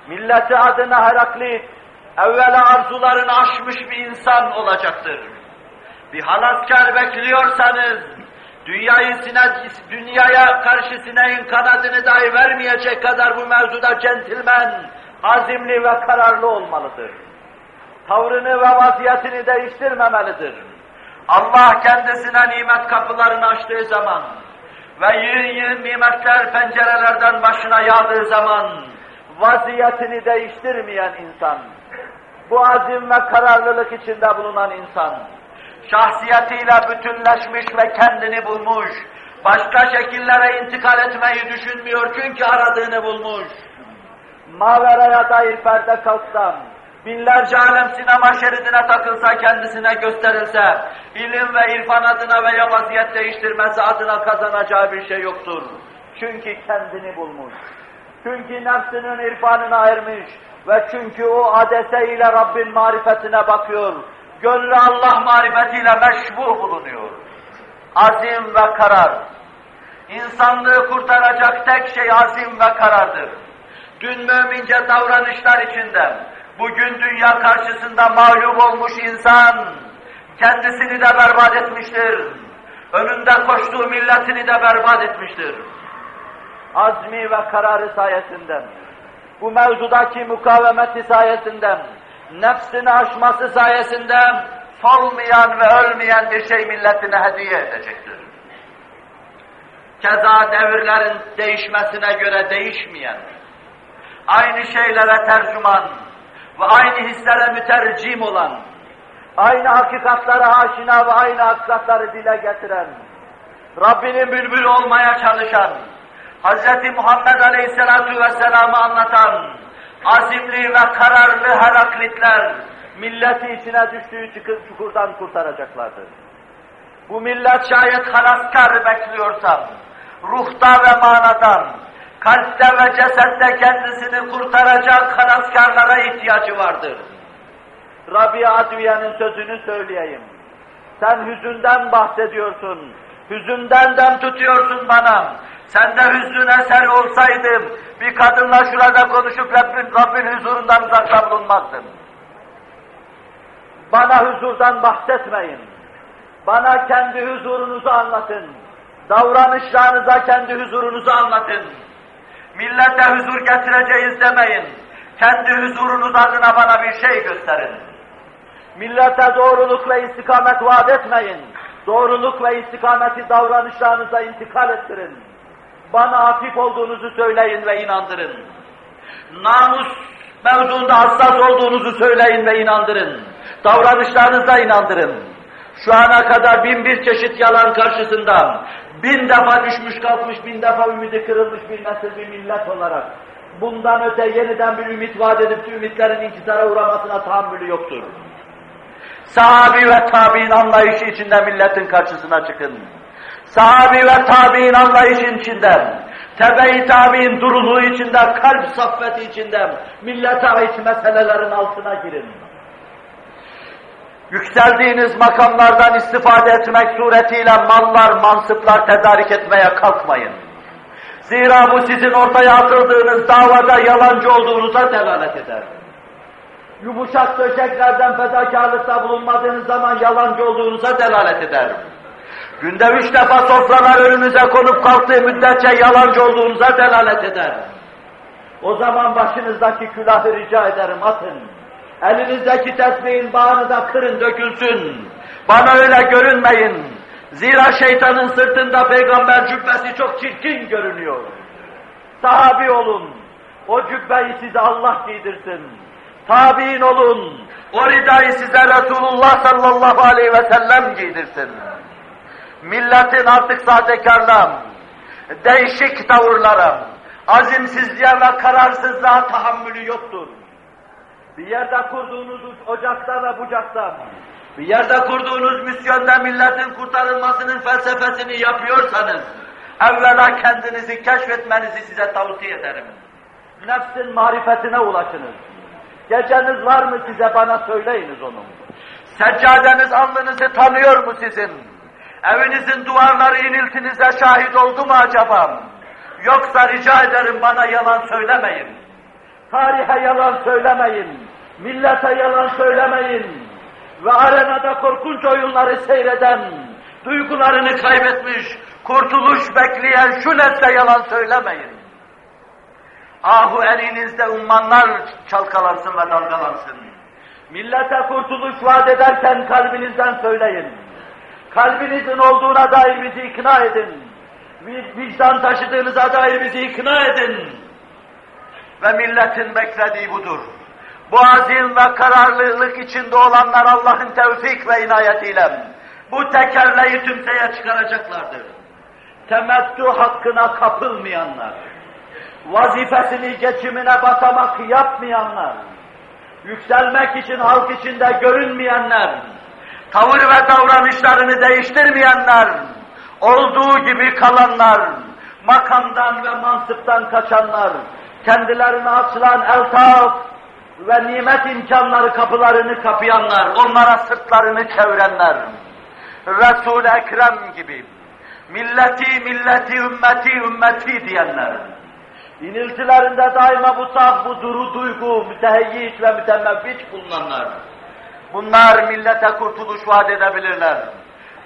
milleti adına Heraklit, evvela arzularını aşmış bir insan olacaktır. Bir halaskar bekliyorsanız, dünyayı sine, dünyaya karşı sineğin kanadını dahi vermeyecek kadar bu mevzuda centilmen, azimli ve kararlı olmalıdır. Tavrını ve vaziyetini değiştirmemelidir. Allah kendisine nimet kapılarını açtığı zaman ve yığın yığın nimetler pencerelerden başına yağdığı zaman vaziyetini değiştirmeyen insan, bu azim ve kararlılık içinde bulunan insan, şahsiyetiyle bütünleşmiş ve kendini bulmuş, başka şekillere intikal etmeyi düşünmüyor çünkü aradığını bulmuş. Maveraya dair perde kalksam, binlerce alem sinema şeridine takılsa, kendisine gösterilse, ilim ve irfan adına veya vaziyet değiştirmesi adına kazanacağı bir şey yoktur. Çünkü kendini bulmuş. Çünkü nefsinin irfanına ermiş ve çünkü o adese ile Rabbin marifetine bakıyor. Gönlü Allah marifetiyle meşbu bulunuyor. Azim ve karar. İnsanlığı kurtaracak tek şey azim ve karardır. Dün mümince davranışlar içinde, bugün dünya karşısında mağlup olmuş insan, kendisini de berbat etmiştir. Önünde koştuğu milletini de berbat etmiştir. Azmi ve kararı sayesinden, bu mevzudaki mukavemeti sayesinden, nefsini aşması sayesinde solmayan ve ölmeyen bir şey milletine hediye edecektir. Keza devirlerin değişmesine göre değişmeyen, aynı şeylere tercüman ve aynı hislere mütercim olan, aynı hakikatlara aşina ve aynı hakikatları dile getiren, Rabbinin bülbül olmaya çalışan, Hz. Muhammed Aleyhisselatü Vesselam'ı anlatan, azimli ve kararlı Heraklitler, milleti içine düştüğü çukurdan kurtaracaklardır. Bu millet şayet halaskar bekliyorsa, ruhta ve manadan, kalpte ve cesette kendisini kurtaracak halaskarlara ihtiyacı vardır. Rabia Adviye'nin sözünü söyleyeyim. Sen hüzünden bahsediyorsun, hüzünden dem tutuyorsun bana. Sen de hüznün eser olsaydım, bir kadınla şurada konuşup Rabbin, Rabbin huzurundan uzakta bulunmazdım. Bana huzurdan bahsetmeyin. Bana kendi huzurunuzu anlatın. Davranışlarınıza kendi huzurunuzu anlatın. Millete huzur getireceğiz demeyin. Kendi huzurunuz adına bana bir şey gösterin. Millete doğruluk ve istikamet vaat etmeyin. Doğruluk ve istikameti davranışlarınıza intikal ettirin. Bana hafif olduğunuzu söyleyin ve inandırın. Namus mevzunda hassas olduğunuzu söyleyin ve inandırın. Davranışlarınıza inandırın. Şu ana kadar bin bir çeşit yalan karşısında bin defa düşmüş kalkmış, bin defa ümidi kırılmış bir nesil bir millet olarak bundan öte yeniden bir ümit vaat edip ümitlerin inkisara uğramasına tahammülü yoktur. Sahabi ve tabi'in anlayışı içinde milletin karşısına çıkın. Sahabi ve tabi'in anlayışı içinde, tebe-i tabi'in duruluğu içinde, kalp saffeti içinde millete ait meselelerin altına girin yükseldiğiniz makamlardan istifade etmek suretiyle mallar, mansıplar tedarik etmeye kalkmayın. Zira bu sizin ortaya atıldığınız davada yalancı olduğunuza delalet eder. Yumuşak döşeklerden fedakarlıkta bulunmadığınız zaman yalancı olduğunuza delalet eder. Günde üç defa sofralar önünüze konup kalktığı müddetçe yalancı olduğunuza delalet eder. O zaman başınızdaki külahı rica ederim atın. Elinizdeki tesbihin bağını da kırın dökülsün. Bana öyle görünmeyin. Zira şeytanın sırtında peygamber cübbesi çok çirkin görünüyor. Sahabi olun. O cübbeyi size Allah giydirsin. Tabi'in olun. O ridayı size Resulullah sallallahu aleyhi ve sellem giydirsin. Milletin artık sahtekarlığa, değişik tavırlara, azimsizliğe ve kararsızlığa tahammülü yoktur. Bir yerde kurduğunuz ocakta ve bucakta, bir yerde kurduğunuz misyonda milletin kurtarılmasının felsefesini yapıyorsanız, evvela kendinizi keşfetmenizi size tavsiye ederim. Nefsin marifetine ulaşınız. Geceniz var mı size bana söyleyiniz onu. Seccadeniz alnınızı tanıyor mu sizin? Evinizin duvarları iniltinize şahit oldu mu acaba? Yoksa rica ederim bana yalan söylemeyin. Tarihe yalan söylemeyin. Millete yalan söylemeyin. Ve arenada korkunç oyunları seyreden, duygularını kaybetmiş, kurtuluş bekleyen şu nesle yalan söylemeyin. Ahu elinizde ummanlar çalkalansın ve dalgalansın. Millete kurtuluş vaat ederken kalbinizden söyleyin. Kalbinizin olduğuna dair bizi ikna edin. Vicdan taşıdığınıza dair bizi ikna edin ve milletin beklediği budur. Bu azim ve kararlılık içinde olanlar Allah'ın tevfik ve inayetiyle bu tekerleği tümseye çıkaracaklardır. Temettü hakkına kapılmayanlar, vazifesini geçimine basamak yapmayanlar, yükselmek için halk içinde görünmeyenler, tavır ve davranışlarını değiştirmeyenler, olduğu gibi kalanlar, makamdan ve mansıptan kaçanlar, kendilerine açılan eltaf ve nimet imkanları kapılarını kapayanlar, onlara sırtlarını çevirenler, Resul-i Ekrem gibi, milleti, milleti, ümmeti, ümmeti diyenler, iniltilerinde daima bu saf, bu duru duygu, müteheyyiş ve mütemmevviç bulunanlar, bunlar millete kurtuluş vaat edebilirler.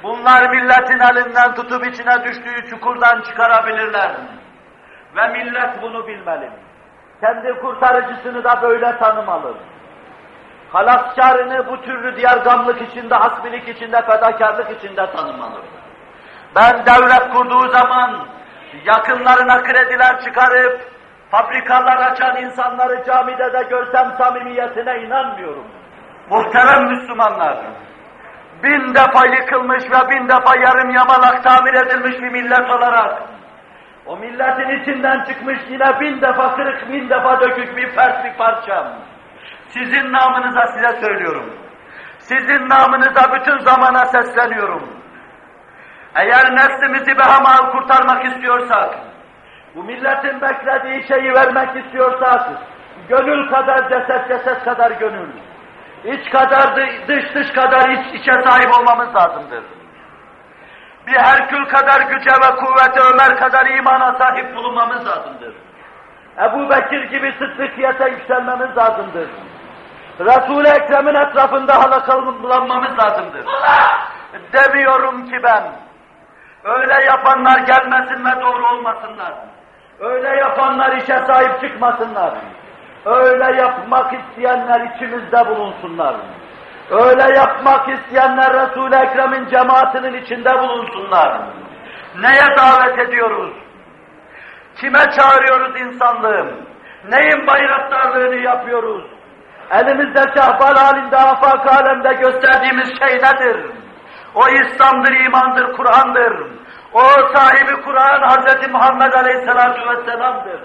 Bunlar milletin elinden tutup içine düştüğü çukurdan çıkarabilirler. Ve millet bunu bilmeli. Kendi kurtarıcısını da böyle tanımalı. Halaskarını bu türlü diğer gamlık içinde, hasbilik içinde, fedakarlık içinde tanımalı. Ben devlet kurduğu zaman yakınlarına krediler çıkarıp fabrikalar açan insanları camide de görsem samimiyetine inanmıyorum. Muhterem Müslümanlar, bin defa yıkılmış ve bin defa yarım yamalak tamir edilmiş bir millet olarak, o milletin içinden çıkmış yine bin defa kırık, bin defa dökük bir fert bir parçam. Sizin namınıza size söylüyorum. Sizin namınıza bütün zamana sesleniyorum. Eğer nefsimizi behamal kurtarmak istiyorsak, bu milletin beklediği şeyi vermek istiyorsak, gönül kadar ceset, ceset kadar gönül, iç kadar dış, dış kadar iç, içe sahip olmamız lazımdır. Bir Herkül kadar güce ve kuvvete, Ömer kadar imana sahip bulunmamız lazımdır. Ebu Bekir gibi sıddıkiyete yükselmemiz lazımdır. Resul-i Ekrem'in etrafında halakalanmamız lazımdır. Demiyorum ki ben, öyle yapanlar gelmesin ve doğru olmasınlar. Öyle yapanlar işe sahip çıkmasınlar. Öyle yapmak isteyenler içimizde bulunsunlar. Öyle yapmak isteyenler Resul-i Ekrem'in cemaatinin içinde bulunsunlar. Neye davet ediyoruz? Kime çağırıyoruz insanlığım? Neyin bayraktarlığını yapıyoruz? Elimizde şahbal halinde, afak alemde gösterdiğimiz şey nedir? O İslam'dır, imandır, Kur'an'dır. O sahibi Kur'an Hz. Muhammed Aleyhisselatü Vesselam'dır.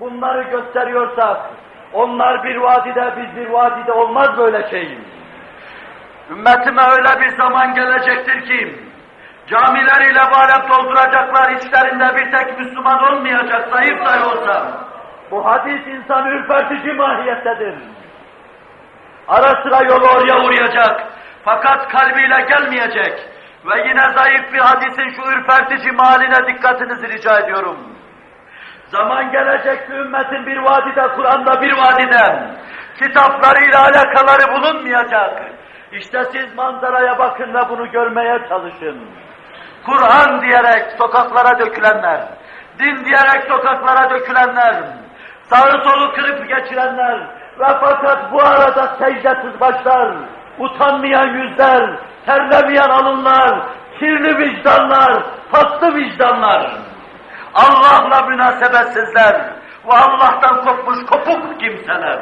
Bunları gösteriyorsak, onlar bir vadide, biz bir vadide olmaz böyle şey. Ümmetime öyle bir zaman gelecektir ki, camileriyle varep dolduracaklar, içlerinde bir tek Müslüman olmayacak, zayıf dahi olsa. Bu hadis insanı ürpertici mahiyettedir. Ara sıra yolu oraya uğrayacak, fakat kalbiyle gelmeyecek. Ve yine zayıf bir hadisin şu ürpertici maline dikkatinizi rica ediyorum. Zaman gelecek ümmetin bir vadide, Kur'an'da bir vadide, kitaplarıyla alakaları bulunmayacak. İşte siz manzaraya bakın ve bunu görmeye çalışın. Kur'an diyerek sokaklara dökülenler, din diyerek sokaklara dökülenler, sağı solu kırıp geçirenler ve fakat bu arada secdesiz başlar, utanmayan yüzler, terlemeyen alınlar, kirli vicdanlar, paslı vicdanlar, Allah'la münasebetsizler ve Allah'tan kopmuş kopuk kimseler.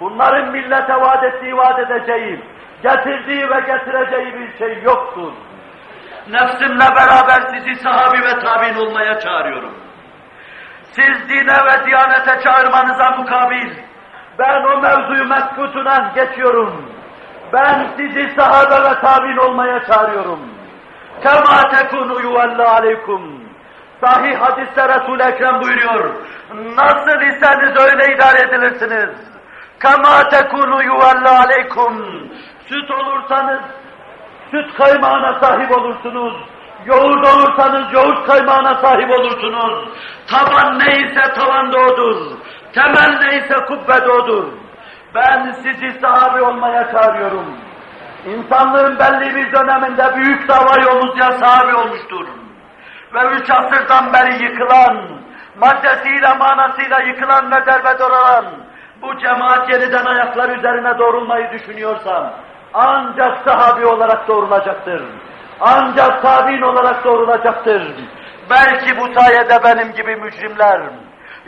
Bunların millete vaat ettiği, vaat edeceği, getirdiği ve getireceği bir şey yoktur. Nefsimle beraber sizi sahabi ve tabi'in olmaya çağırıyorum. Siz dine ve diyanete çağırmanıza mukabil, ben o mevzuyu meskutuna geçiyorum. Ben sizi sahabe ve tabi'in olmaya çağırıyorum. Kema tekunu yuvalla aleykum. Sahih hadiste Resul-i Ekrem buyuruyor. Nasıl iseniz öyle idare edilirsiniz. Kema tekunu yuvalla aleykum. Süt olursanız süt kaymağına sahip olursunuz. Yoğurt olursanız yoğurt kaymağına sahip olursunuz. Taban neyse tavan da odur. Temel neyse kubbe de odur. Ben sizi sahabi olmaya çağırıyorum. İnsanlığın belli bir döneminde büyük dava yoluzca sahabi olmuştur. Ve üç asırdan beri yıkılan, maddesiyle manasıyla yıkılan ve derbeder olan bu cemaat yeniden ayaklar üzerine doğrulmayı düşünüyorsam, ancak sahabi olarak doğrulacaktır. Ancak tabi'in olarak doğrulacaktır. Belki bu sayede benim gibi mücrimler,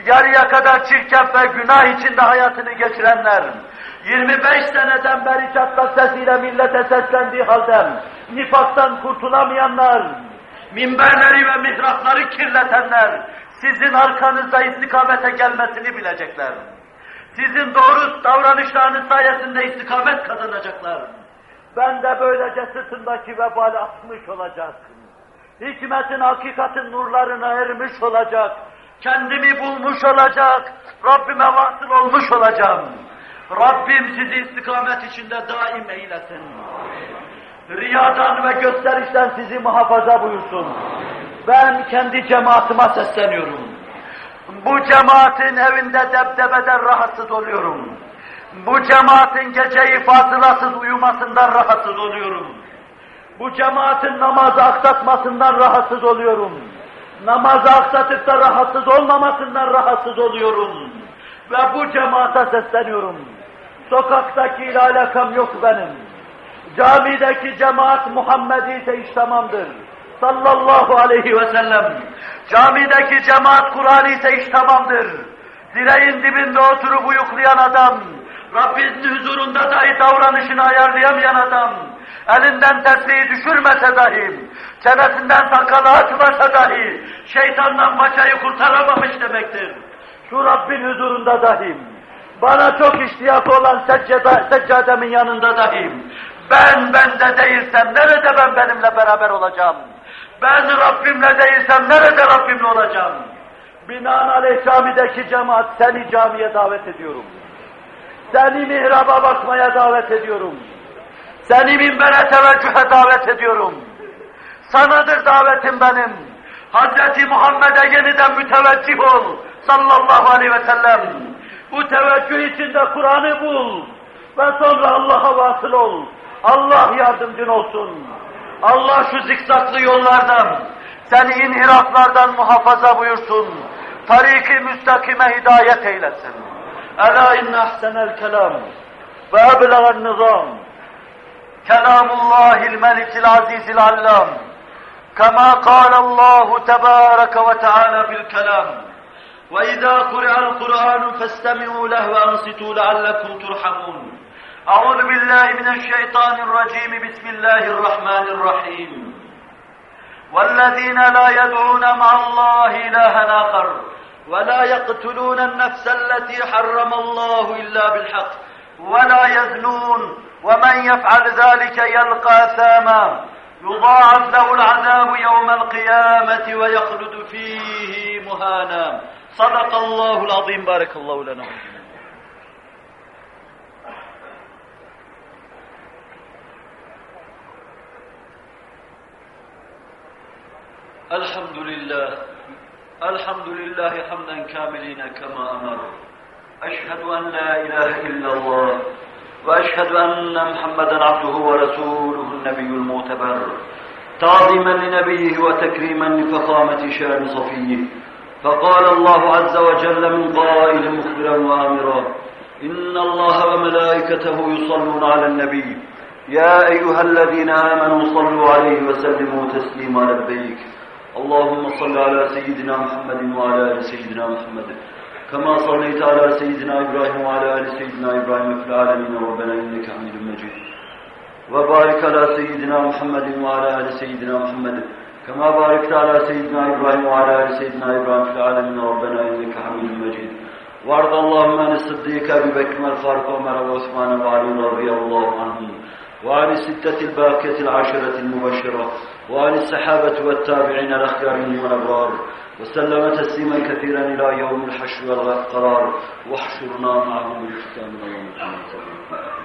yarıya kadar çirkef ve günah içinde hayatını geçirenler, 25 seneden beri çatlak sesiyle millete seslendiği halde nifaktan kurtulamayanlar, minberleri ve mihrapları kirletenler, sizin arkanızda istikamete gelmesini bilecekler. Sizin doğru davranışlarınız sayesinde istikamet kazanacaklar. Ben de böylece sırtındaki vebali atmış olacak. Hikmetin, hakikatin nurlarına ermiş olacak. Kendimi bulmuş olacak. Rabbime vasıl olmuş olacağım. Rabbim sizi istikamet içinde daim eylesin. Riyadan ve gösterişten sizi muhafaza buyursun. Ben kendi cemaatime sesleniyorum. Bu cemaatin evinde debdebeden rahatsız oluyorum. Bu cemaatin geceyi fasılasız uyumasından rahatsız oluyorum. Bu cemaatin namazı aksatmasından rahatsız oluyorum. Namazı aksatıp da rahatsız olmamasından rahatsız oluyorum. Ve bu cemaate sesleniyorum. Sokaktaki ile alakam yok benim. Camideki cemaat Muhammedi ise iş tamamdır. Sallallahu aleyhi ve sellem. Camideki cemaat Kur'an ise iş tamamdır. Direğin dibinde oturup uyuklayan adam, Rabbinin huzurunda dahi davranışını ayarlayamayan adam, elinden tesbihi düşürmese dahi, çenesinden sakalı atmasa dahi, şeytandan paçayı kurtaramamış demektir. Şu Rabbin huzurunda dahi, bana çok iştiyak olan seccada, seccademin yanında dahi, ben bende değilsem nerede ben benimle beraber olacağım? Ben Rabbimle değilsem nerede Rabbimle olacağım? Binaenaleyh camideki cemaat seni camiye davet ediyorum. Seni mihraba bakmaya davet ediyorum. Seni minbere teveccühe davet ediyorum. Sanadır davetim benim. Hazreti Muhammed'e yeniden müteveccih ol. Sallallahu aleyhi ve sellem. Bu teveccüh içinde Kur'an'ı bul. Ve sonra Allah'a vasıl ol. Allah yardımcın olsun. Allah şu zikzaklı yollardan, seni inhiraflardan muhafaza buyursun. Tarik-i müstakime hidayet eylesin. Ela inne ahsenel kelam ve eblegan nizam. Kelamullahil melikil azizil allam. كما قال الله تبارك وتعالى في الكلام وإذا قرأ القرآن فاستمعوا له وأنصتوا لعلكم ترحمون أعوذ بالله من الشيطان الرجيم. بسم الله الرحمن الرحيم. والذين لا يدعون مع الله إلها آخر ولا يقتلون النفس التي حرم الله إلا بالحق ولا يزنون ومن يفعل ذلك يلقى أثاما. يضاعف له العذاب يوم القيامة ويخلد فيه مهانا. صدق الله العظيم. بارك الله لنا. الحمد لله. الحمد لله حمدا كاملين كما أمر. أشهد أن لا إله إلا الله وأشهد أن محمدا عبده ورسوله النبي المعتبر. تعظيما لنبيه وتكريما لفخامة شان صفيه. فقال الله عز وجل من قائل مخبرا وآمرا إن الله وملائكته يصلون على النبي. يا أيها الذين آمنوا صلوا عليه وسلموا تسليما لبيك. اللهم صل على سيدنا محمد وعلى آل سيدنا محمد كما صليت على سيدنا إبراهيم وعلى آل سيدنا إبراهيم في العالمين ربنا إنك حميد مجيد وبارك على سيدنا محمد وعلى آل سيدنا محمد كما باركت على سيدنا إبراهيم وعلى آل سيدنا إبراهيم في العالمين ربنا إنك حميد مجيد وارض اللهم عن الصديق أبي بكر الفاروق وعمر وعثمان وعلي رضي الله عنهم وعن الستة الباقية العشرة المبشرة وعن السحابة والتابعين الأخيارين والأبرار وسلم تسليما كثيرا إلى يوم الحشر والقرار واحشرنا معهم بالختام يوم القيامة